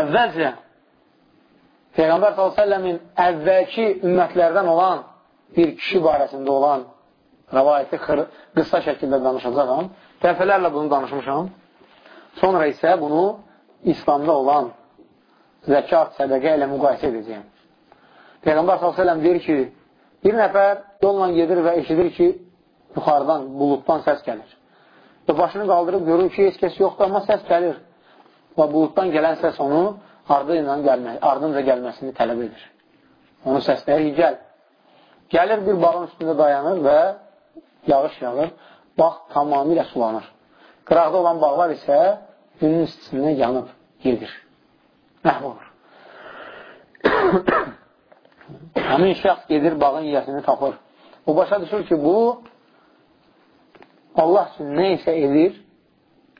əvvəlcə Peyğəmbər s.ə.v-in əvvəlki ümmətlərdən olan bir kişi barəsində olan rəvayəti qısa şəkildə danışacaqam. Dəfələrlə bunu danışmışam. Sonra isə bunu İslamda olan zəkat, sədəqə ilə müqayisə edəcəyim. Peyğəmbər s.ə.v deyir ki, bir nəfər yolla gedir və eşidir ki, yuxarıdan, buluddan səs gəlir. Və başını qaldırıb görür ki, heç kəs yoxdur, amma səs gəlir. Və buluddan gələn səs onu ardınca, gəlmə, ardınca gəlməsini tələb edir. Onu səsləyir, gəl. Gəlir bir bağın üstündə dayanır və yağış yağır, bağ tamamilə sulanır. Qıraqda olan bağlar isə günün istisindən yanıb gedir. Məhv olur. *coughs* Həmin şəxs gedir, bağın yiyəsini tapır. O başa düşür ki, bu Allah üçün nə isə edir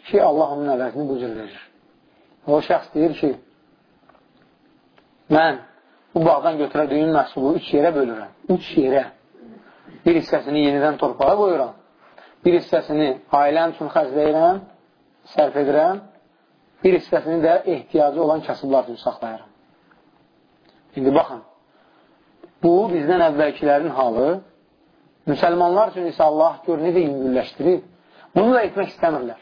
ki, Allah onun əvəzini bu cür verir. O şəxs deyir ki, mən bu bağdan götürədiyim məhsulu üç yerə bölürəm. Üç yerə. Bir hissəsini yenidən torpağa qoyuram. Bir hissəsini ailəm üçün xərcləyirəm, sərf edirəm. Bir hissəsini də ehtiyacı olan kasıblar üçün saxlayıram. İndi baxın, bu bizdən əvvəlkilərin halı, müsəlmanlar üçün isə Allah gör necə yüngülləşdirib, bunu da etmək istəmirlər.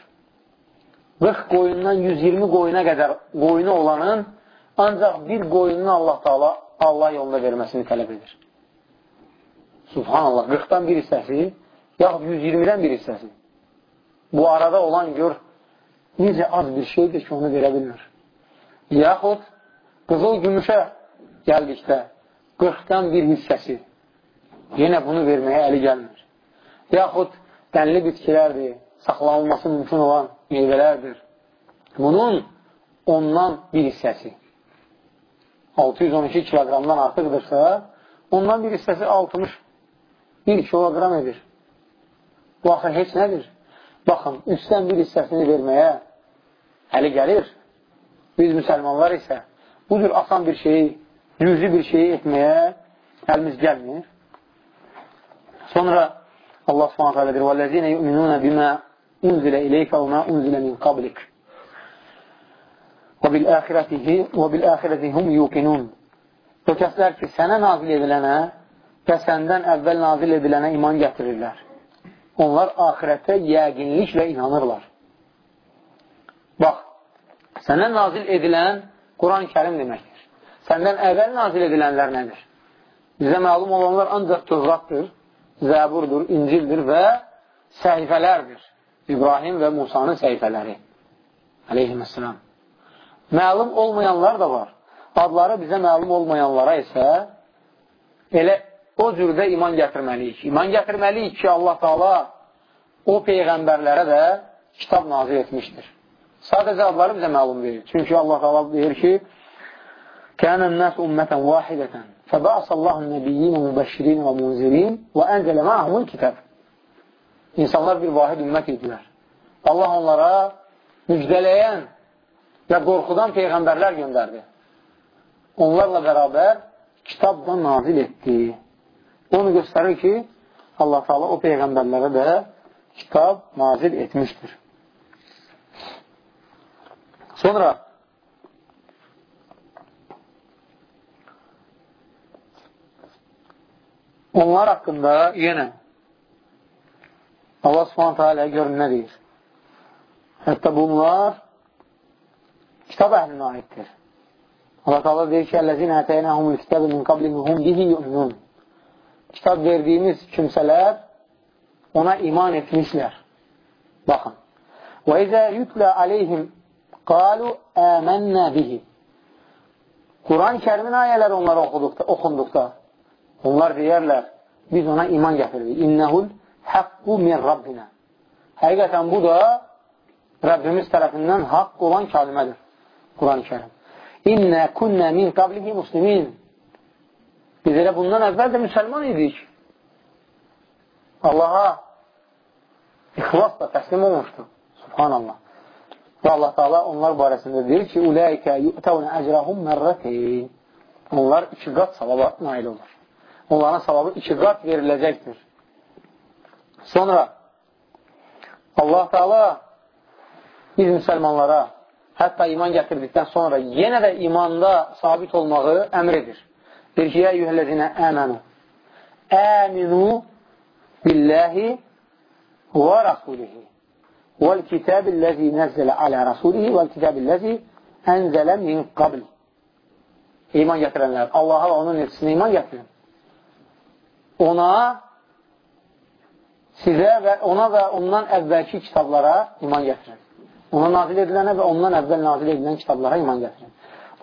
40 qoyundan 120 qoyuna qədər qoyunu olanın ancaq bir qoyununu Allah Taala Allah yolunda verməsini tələb edir. Subhanallah, 40-dan bir hissəsi, yaxud 120-dən bir hissəsi. Bu arada olan gör, necə az bir şeydir ki, onu verə bilmir. Yaxud qızıl gümüşə gəldikdə 40-dan bir hissəsi yenə bunu verməyə əli gəlmir. Yaxud dənli bitkilərdir, saxlanılması mümkün olan meyvələrdir. Bunun ondan bir hissəsi 612 kiloqramdan artıqdırsa, ondan bir hissəsi 61 kiloqram edir. Bu axı heç nədir? Baxın, üstdən bir hissəsini verməyə əli gəlir. Biz müsəlmanlar isə bu cür asan bir şeyi, müzi bir şeyi etməyə əlimiz gəlmir. Sonra Allah Subhanahu taala bir "Vallazina yu'minuna bima unzila ileyka ve ma unzila min qablik." Və bil axiratihi və bil axirati hum yuqinun. O kəslər ki, sənə nazil edilənə və səndən əvvəl nazil edilənə iman gətirirlər. Onlar axirətə yəqinliklə inanırlar. Bax, sənə nazil edilən Quran-Kərim deməkdir. Səndən əvvəl nazil edilənlər nədir? Bizə məlum olanlar ancaq Tövratdır, Zəburdur, İncildir və səhifələrdir. İbrahim və Musanın səhifələri. Aleyhisselam. Məlum olmayanlar da var. Adları bizə məlum olmayanlara isə elə o cürdə iman gətirməliyik. İman gətirməliyik ki, Allah Taala o peyğəmbərlərə də kitab nazil etmişdir. Sadəcə adları bizə məlum deyil. Çünki Allah Taala deyir ki: "Kənən nas ummatan vahidatan, fəba'asallahu nabiyyin mübəşşirin və munzirin və ənzələ ma'ahumul kitab." İnsanlar bir vahid ümmət idilər. Allah onlara müjdələyən və qorxudan peyğəmbərlər göndərdi. Onlarla bərabər kitab da nazil etdi. Onu göstərir ki, Allah Taala o peyğəmbərlərə də kitab nazil etmişdir. Sonra onlar haqqında yenə Allah subhanətə alə görün nə deyir? Hətta bunlar kitab əhlinə aiddir. Allah Taala deyir ki, "Əlləzina ətəynəhumul kitabe min qablihum bihi yu'minun." Kitab verdiyimiz kimsələr ona iman etmişlər. Baxın. Və izə yutlə aleyhim qalu əmənnə bihi. Quran-ı Kərimin ayələri onlara oxuduqda, oxunduqda onlar deyərlər, biz ona iman gətirdik. İnnəhul haqqu min Rabbina. Həqiqətən bu da Rəbbimiz tərəfindən haqq olan kəlmədir. Quran-ı kərim. İnnə künnə min qablihi muslimin. Biz elə bundan əvvəl də müsəlman idik. Allaha ixlasla təslim olmuşdu. Subhanallah. Və Allah Taala onlar barəsində deyir ki, "Ulaika yu'tawna ecrahum marratayn." Onlar iki qat savaba nail olur. Onların savabı iki qat veriləcəkdir. Sonra Allah Taala biz müsəlmanlara hətta iman gətirdikdən sonra yenə də imanda sabit olmağı əmr edir. Deyir ki, yə yuhəlləzinə əmənu. Əminu billəhi və rasulihi vəl-kitab-ləzi nəzzələ alə rasulihi vəl-kitab-ləzi ənzələ min qabl. iman gətirənlər, Allaha və onun elçisinə iman gətirin. ona sizə və ona və ondan əvvəlki kitablara iman gətirin. Ona nazil edilənə və ondan əvvəl nazil edilən kitablara iman gətirin.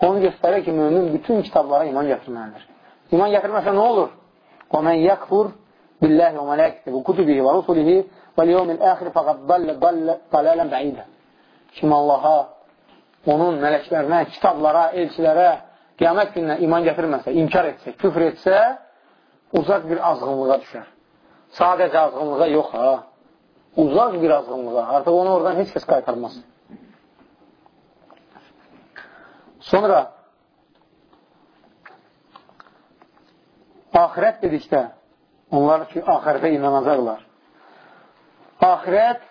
Onu göstərir ki, mümin bütün kitablara iman gətirməlidir. İman gətirməsə nə olur? O mən yəkfur billahi və mələkdir və kutubihi və rusulihi və liyomil əxir fəqad dalle dalələn bəidə. Kim Allaha, onun mələklərinə, kitablara, elçilərə, qiyamət gününə iman gətirməsə, inkar etsə, küfr etsə, uzaq bir azğınlığa düşər. Sadəcə azğınlığa yox ha. Uzaq bir azğınlığa. Artıq onu oradan heç kəs qaytarmaz. Sonra axirət dedikdə onlar ki, axirətə inanacaqlar. Axirət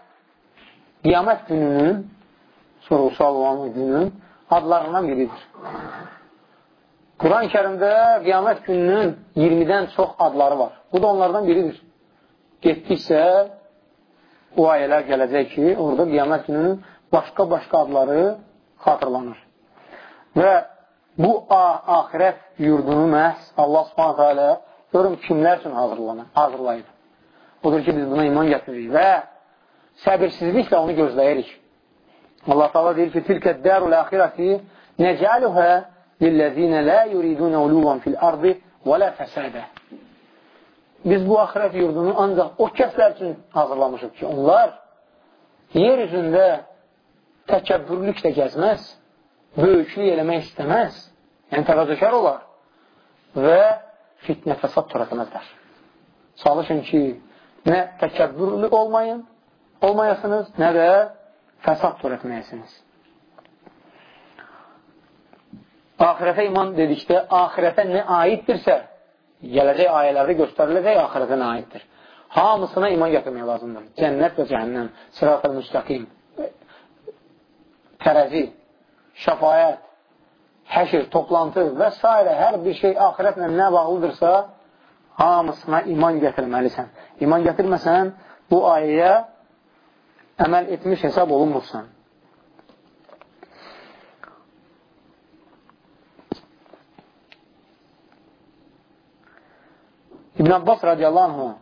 qiyamət gününün sorğu-sual olan günün adlarından biridir. Quran-ı kərimdə qiyamət gününün 20-dən çox adları var. Bu da onlardan biridir. Getdiksə o ayələr gələcək ki, orada qiyamət gününün başqa-başqa adları xatırlanır. Və bu axirət yurdunu məhz Allah subhanətə alə görüm kimlər üçün hazırlayıb. Odur ki, biz buna iman gətiririk və səbirsizliklə onu gözləyirik. Allah Taala deyir ki, tilkə dərul axirəti necəluhə lilləzinə la yuridunə uluvan fil ardı və la fəsədə. Biz bu axirət yurdunu ancaq o kəslər üçün hazırlamışıq ki, onlar yer üzündə təkəbbürlüklə gəzməz, böyüklük eləmək istəməz, yəni təvazökar olar və fitnə fəsad törətməzlər. Çalışın ki, nə təkəbbürlü olmayın, olmayasınız, nə də fəsad törətməyəsiniz. Ahirətə iman dedikdə, ahirətə nə aiddirsə, gələcək ayələrdə göstəriləcək ahirətə nə aiddir. Hamısına iman gətirmək lazımdır. Cənnət və cəhənnəm, sırat-ı müstəqim, tərəzi, şəfayət, həşir, toplantı və s. hər bir şey ahirətlə nə bağlıdırsa, hamısına iman gətirməlisən. İman gətirməsən, bu ayəyə əməl etmiş hesab olunmursan. İbn Abbas radiyallahu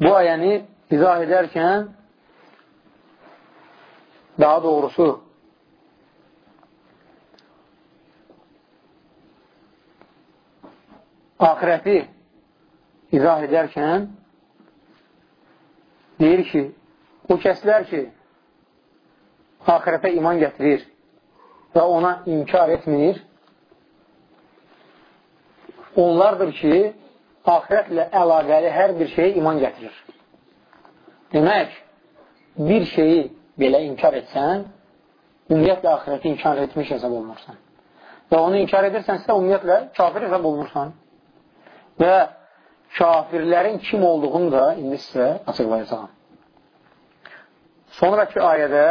bu ayəni izah edərkən daha doğrusu ahirəti izah edərkən deyir ki, o kəslər ki, axirətə iman gətirir və ona inkar etmir, onlardır ki, axirətlə əlaqəli hər bir şeyə iman gətirir. Demək, bir şeyi belə inkar etsən, ümumiyyətlə axirəti inkar etmiş hesab olunursan. Və onu inkar edirsənsə, ümumiyyətlə kafir hesab olunursan. Və kafirlərin kim olduğunu da indi sizə açıqlayacağım. Sonraki ayədə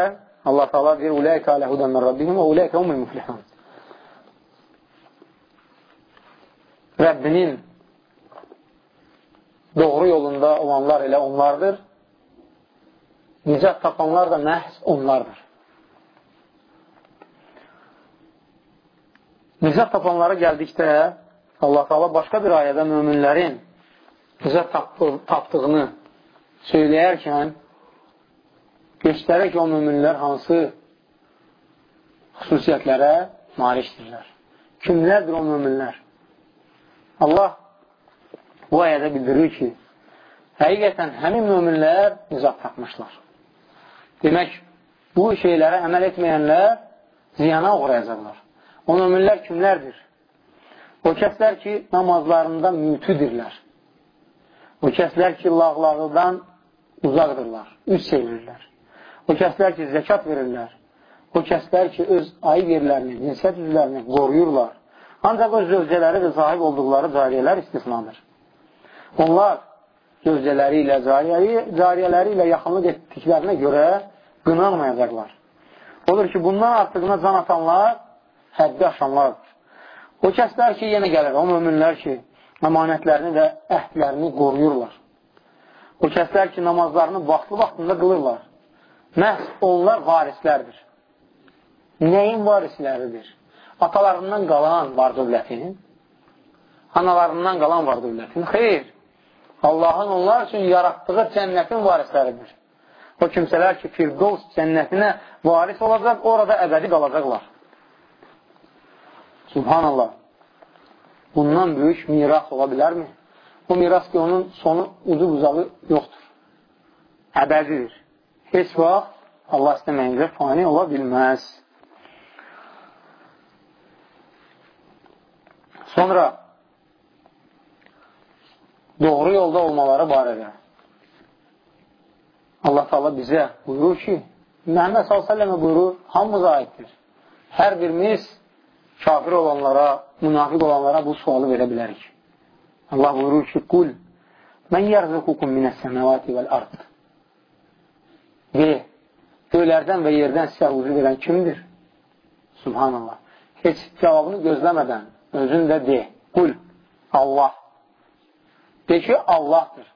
Allah Taala deyir: "Ulaika ala hudan min rabbihim və ulaika humul muflihun." Rəbbinin doğru yolunda olanlar elə onlardır. Nicat tapanlar da məhz onlardır. Nicat tapanlara gəldikdə Allah Taala başqa bir ayədə möminlərin nicat tapdığını söyləyərkən göstərir ki, o müminlər hansı xüsusiyyətlərə malikdirlər. Kimlərdir o müminlər? Allah bu ayədə bildirir ki, həqiqətən həmin müminlər nizat tapmışlar. Demək, bu şeylərə əməl etməyənlər ziyana uğrayacaqlar. O müminlər kimlərdir? O kəslər ki, namazlarında mütüdirlər. O kəslər ki, lağlağıdan uzaqdırlar, üz çevirirlər. O kəslər ki, zəkat verirlər. O kəslər ki, öz ayıb yerlərini, cinsət üzvlərini qoruyurlar. Ancaq öz zövcələri və sahib olduqları cariyələr istisnadır. Onlar zövcələri ilə, cariyələri ilə yaxınlıq etdiklərinə görə qınanmayacaqlar. Odur ki, bundan artıqına can atanlar həddi aşanlardır. O kəslər ki, yenə gəlir, o müminlər ki, əmanətlərini və əhdlərini qoruyurlar. O kəslər ki, namazlarını vaxtlı vaxtında qılırlar. Məhz onlar varislərdir. nəyin varisləridir? Atalarından qalan var dövlətin, analarından qalan var dövlətin. Xeyr, Allahın onlar üçün yaratdığı cənnətin varisləridir. O kimsələr ki, Firdovs cənnətinə varis olacaq, orada əbədi qalacaqlar. Subhanallah. Bundan böyük miras ola bilərmi? O miras ki, onun sonu ucu buzağı yoxdur. Əbədidir. Heç vaxt Allah istəməyincə fani ola bilməz. Sonra doğru yolda olmaları barədə Allah Taala bizə buyurur ki, Məhəmməd s.ə.və buyurur, hamımıza aiddir. Hər birimiz kafir olanlara, münafiq olanlara bu sualı verə bilərik. Allah buyurur ki, Qul, mən yərzəkukum minəs-səməvati vəl-ard. De, göylərdən və yerdən sizə ruzu verən kimdir? Subhanallah. Heç cavabını gözləmədən özün də de, qul, Allah. De ki, Allahdır.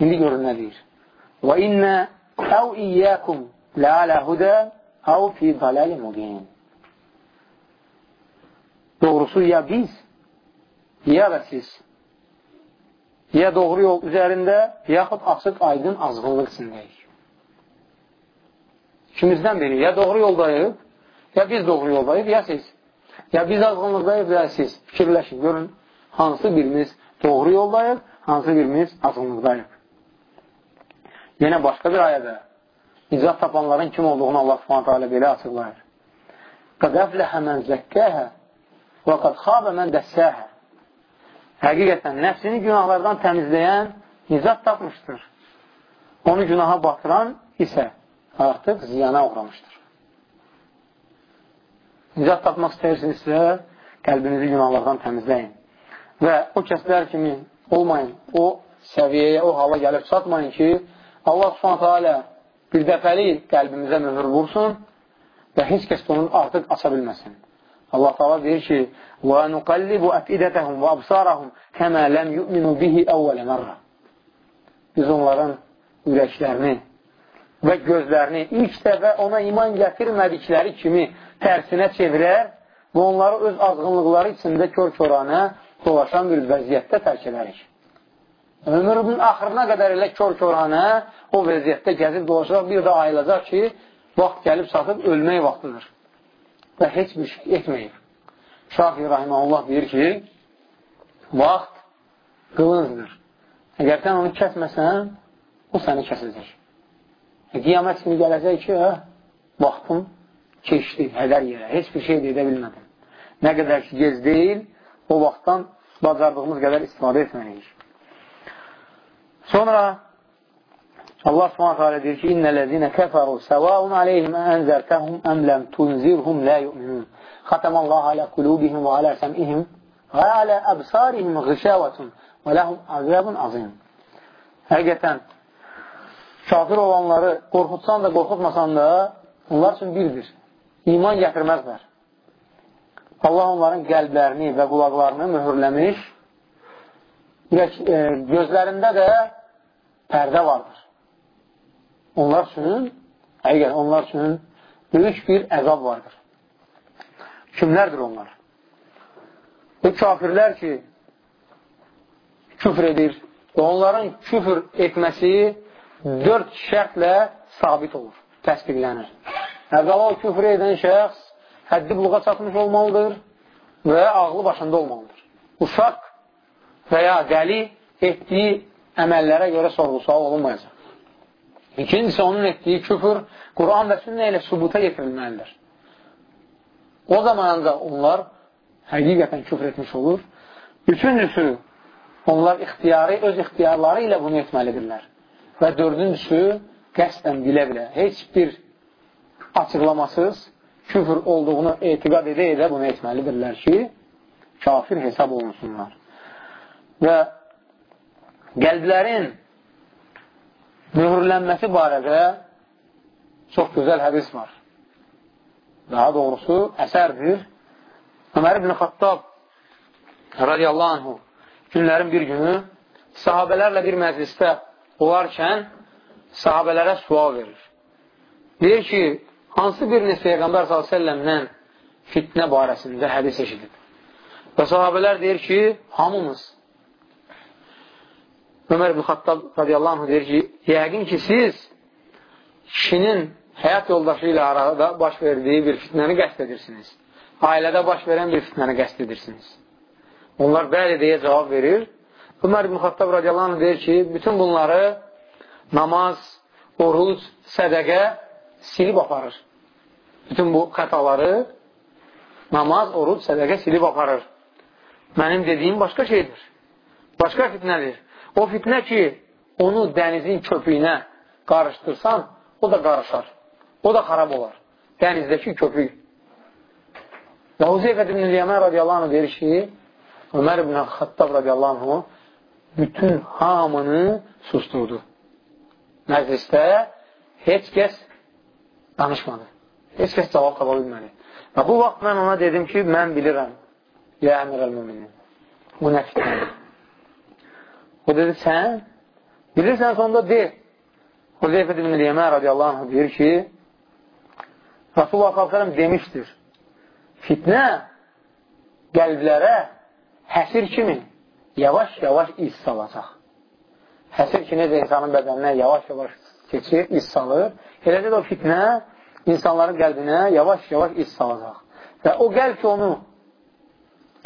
İndi görün nə deyir? Və innə əv iyyəkum ləalə hudə əv fi daləli mubin. Doğrusu ya biz, ya da siz, ya doğru yol üzərində, yaxud açıq aydın azğınlıq içindəyik. İkimizdən biri, ya doğru yoldayıq, ya biz doğru yoldayıq, ya siz. Ya biz azğınlıqdayıq, ya siz. Fikirləşin, görün, hansı birimiz doğru yoldayıq, hansı birimiz azğınlıqdayıq. Yenə başqa bir ayədə nicat tapanların kim olduğunu Allah subhanətə alə belə açıqlayır. Qad əfləhə mən zəkkəhə və qad xabə mən dəssəhə. Həqiqətən, nəfsini günahlardan təmizləyən nicat tapmışdır. Onu günaha batıran isə artıq ziyana uğramışdır. Nicat tapmaq istəyirsinizsə, qəlbinizi günahlardan təmizləyin. Və o kəslər kimi olmayın, o səviyyəyə, o hala gəlib çatmayın ki, Allah subhanətə alə bir dəfəli qəlbimizə mühür vursun və heç kəs onu artıq aça bilməsin. Allah Taala deyir ki: "Və nuqallibu afidətəhum və absarahum kəmə ləm yu'minu bihi əvvələ mərrə." Biz onların ürəklərini və gözlərini ilk dəfə ona iman gətirmədikləri kimi tərsinə çevirər və onları öz azğınlıqları içində kör-köranə dolaşan bir vəziyyətdə tərk edərik. Ömrünün axırına qədər elə kör-köranə o vəziyyətdə gəzib dolaşacaq, bir də ayılacaq ki, vaxt gəlib çatıb ölmək vaxtıdır. Və heç bir şey etməyib. Şafi Rahiməllah deyir ki, vaxt qılıncdır. Əgər sən onu kəsməsən, o səni kəsəcək. E, qiyamət kimi gələcək ki, hə, vaxtım keçdi, hədər yerə, heç bir şey də edə bilmədim. Nə qədər ki, gec deyil, o vaxtdan bacardığımız qədər istifadə etməliyik. Sonra Allah subhanət hələ deyir ki, İnnələzinə kəfəru səvaun aleyhim ənzərtəhum əm ləm tunzirhum lə yu'minun. Xatəmallahu alə qulubihim və alə səmihim və alə əbsarihim qışəvətun və ləhum azəbun azim. Həqiqətən, kafir olanları qorxutsan da, qorxutmasan da, onlar üçün birdir. İman gətirməzlər. Allah onların qəlblərini və qulaqlarını mühürləmiş, e, gözlərində də pərdə vardır. Onlar üçün, həqiqət, onlar üçün böyük bir əzab vardır. Kimlərdir onlar? Bu kafirlər ki, küfr edir və onların küfr etməsi dörd şərtlə sabit olur, təsdiqlənir. Əvvəla o küfr edən şəxs həddi buluğa çatmış olmalıdır və ağlı başında olmalıdır. Uşaq və ya dəli etdiyi əməllərə görə sorğu-sual olunmayacaq. İkincisi, onun etdiyi küfür Quran və sünnə ilə sübuta yetirilməlidir. O zaman ancaq onlar həqiqətən küfr etmiş olur. Üçüncüsü, onlar ixtiyari, öz ixtiyarları ilə bunu etməlidirlər. Və dördüncüsü, qəsdən bilə-bilə, heç bir açıqlamasız küfür olduğunu etiqad edə-edə bunu etməlidirlər ki, kafir hesab olunsunlar. Və qəlblərin mühürlənməsi barədə çox gözəl hədis var. Daha doğrusu, əsərdir. Ömər ibn Xattab radiyallahu anhu günlərin bir günü sahabələrlə bir məclisdə olarkən sahabələrə sual verir. Deyir ki, hansı biriniz Peyğəmbər s.ə.v-lə fitnə barəsində hədis eşidib? Və sahabələr deyir ki, hamımız. Ömər ibn Xattab radiyallahu anh deyir ki, yəqin ki, siz kişinin həyat yoldaşı ilə arada baş verdiyi bir fitnəni qəst edirsiniz. Ailədə baş verən bir fitnəni qəst edirsiniz. Onlar bəli deyə cavab verir. Ömər ibn Xattab radiyallahu anh deyir ki, bütün bunları namaz, oruc, sədəqə silib aparır. Bütün bu xətaları namaz, oruc, sədəqə silib aparır. Mənim dediyim başqa şeydir. Başqa fitnədir. O fitnə ki, onu dənizin köpüyünə qarışdırsan, o da qarışar. O da xarab olar. Dənizdəki köpük. Və Huzeyfət ibn-i Yəmən radiyallahu anh deyir ki, Ömər ibn Xattab radiyallahu anh bütün hamını susturdu. Məclisdə heç kəs danışmadı. Heç kəs cavab tapa bilmədi. Və bu vaxt mən ona dedim ki, mən bilirəm. Ya əmir əl-müminin. Bu nə fitnədir? O dedi, sən bilirsən sonda de. Huzeyfət ibn-i Yəmən radiyallahu anh deyir ki, Rasulullah s.ə.v demişdir, fitnə qəlblərə həsir kimi yavaş-yavaş iz salacaq. Həsir ki, necə insanın bədəninə yavaş-yavaş keçir, iz salır, eləcə də o fitnə insanların qəlbinə yavaş-yavaş iz salacaq. Və o qəlb ki, onu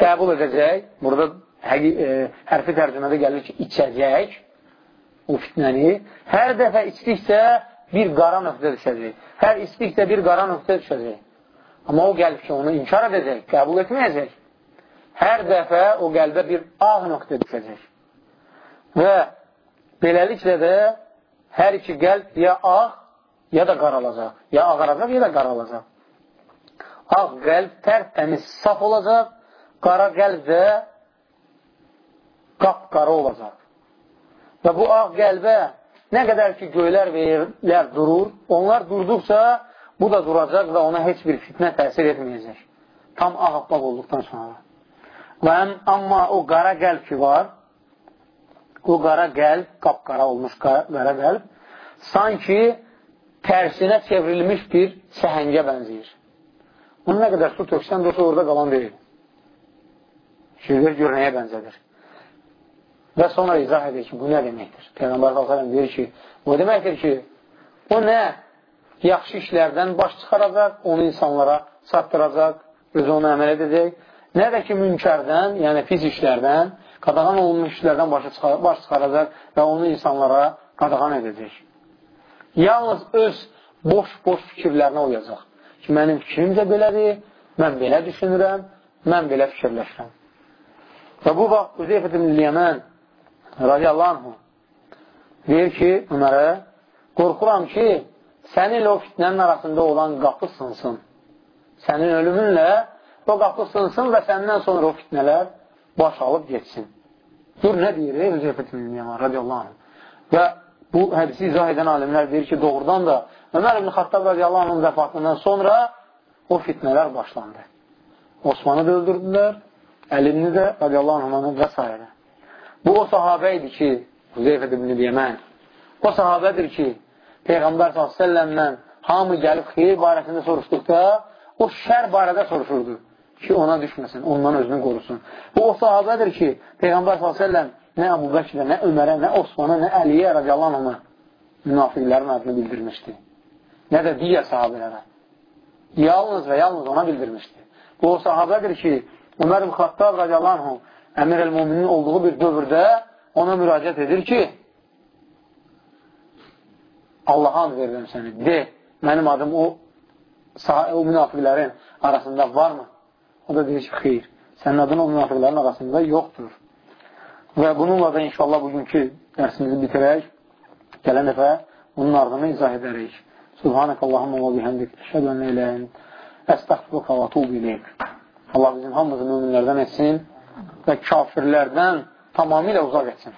qəbul edəcək. Burada həqi, e, hərfi tərcümədə gəlir ki, içəcək o fitnəni. Hər dəfə içdikcə bir qara nöqtə düşəcək. Hər içdikcə bir qara nöqtə düşəcək. Amma o qəlb ki, onu inkar edəcək, qəbul etməyəcək. Hər dəfə o qəlbə bir ağ nöqtə düşəcək. Və beləliklə də hər iki qəlb ya ağ, ya da qaralacaq. Ya ağaracaq, ya da qaralacaq. Ağ qəlb tərtəmiz saf olacaq, qara qəlb də qapqara olacaq. Və bu ağ qəlbə nə qədər ki, göylər və yerlər durur, onlar durduqca bu da duracaq və ona heç bir fitnə təsir etməyəcək. Tam ağabbaq olduqdan sonra. Və amma o qara qəlb ki var, o qara qəlb, qapqara olmuş qara qəlb, sanki tərsinə çevrilmiş bir səhəngə bənzəyir. Onu nə qədər su töksən də orada qalan deyil. Şirqət gör nəyə bənzədir. Və sonra izah edir ki, bu nə deməkdir? Peyğəmbər s.ə.v deyir ki, o deməkdir ki, o nə yaxşı işlərdən baş çıxaracaq, onu insanlara çatdıracaq, özü onu əməl edəcək, nə də ki, münkərdən, yəni pis işlərdən, qadağan olunmuş işlərdən baş çıxaracaq və onu insanlara qadağan edəcək. Yalnız öz boş-boş fikirlərinə uyacaq ki, mənim fikrimcə belədir, mən belə düşünürəm, mən belə fikirləşirəm. Və bu vaxt Üzeyfət ibn Liyəmən radiyallahu anh deyir ki, Ömərə, qorxuram ki, sənin o fitnənin arasında olan qapı sınsın. Sənin ölümünlə o qapı sınsın və səndən sonra o fitnələr baş alıb geçsin. Dur, nə deyir Üzeyfət ibn Liyəmən radiyallahu anh? Və bu hədisi izah edən alimlər deyir ki, doğrudan da Ömər ibn Xattab radiyallahu anh vəfatından sonra o fitnələr başlandı. Osmanı da öldürdülər əlini də radiyallahu anhmanı və s. Bu o sahabə idi ki, Huzeyfət ibn-i Yəmən, o sahabədir ki, Peyğəmbər s.ə.v-lə hamı gəlib xeyir barəsində soruşduqda, o şər barədə soruşurdu ki, ona düşməsin, ondan özünü qorusun. Bu o sahabədir ki, Peyğəmbər s.ə.v nə Əbu Bəkirə, nə Ömərə, nə Osmana, nə Əliyə radiyallahu anhına münafiqlərin adını bildirmişdi. Nə də digər sahabələrə. Yalnız və yalnız ona bildirmişdi. Bu o sahabədir ki, Ömər ibn Xattab radiyallahu anh əmir el-muminin olduğu bir dövrdə ona müraciət edir ki, Allaha and verirəm səni, de, mənim adım o, o münafiqlərin arasında varmı? O da deyir ki, xeyr, sənin adın o münafiqlərin arasında yoxdur. Və bununla da inşallah bugünkü dərsimizi bitirək, gələn dəfə bunun ardını izah edərik. Subhanək Allahumma və bihəmdik, əşhədən eləyən, əstəxfiruka və tuğbu iləyik. Allah bizim hamımızı müminlərdən etsin və kafirlərdən tamamilə uzaq etsin.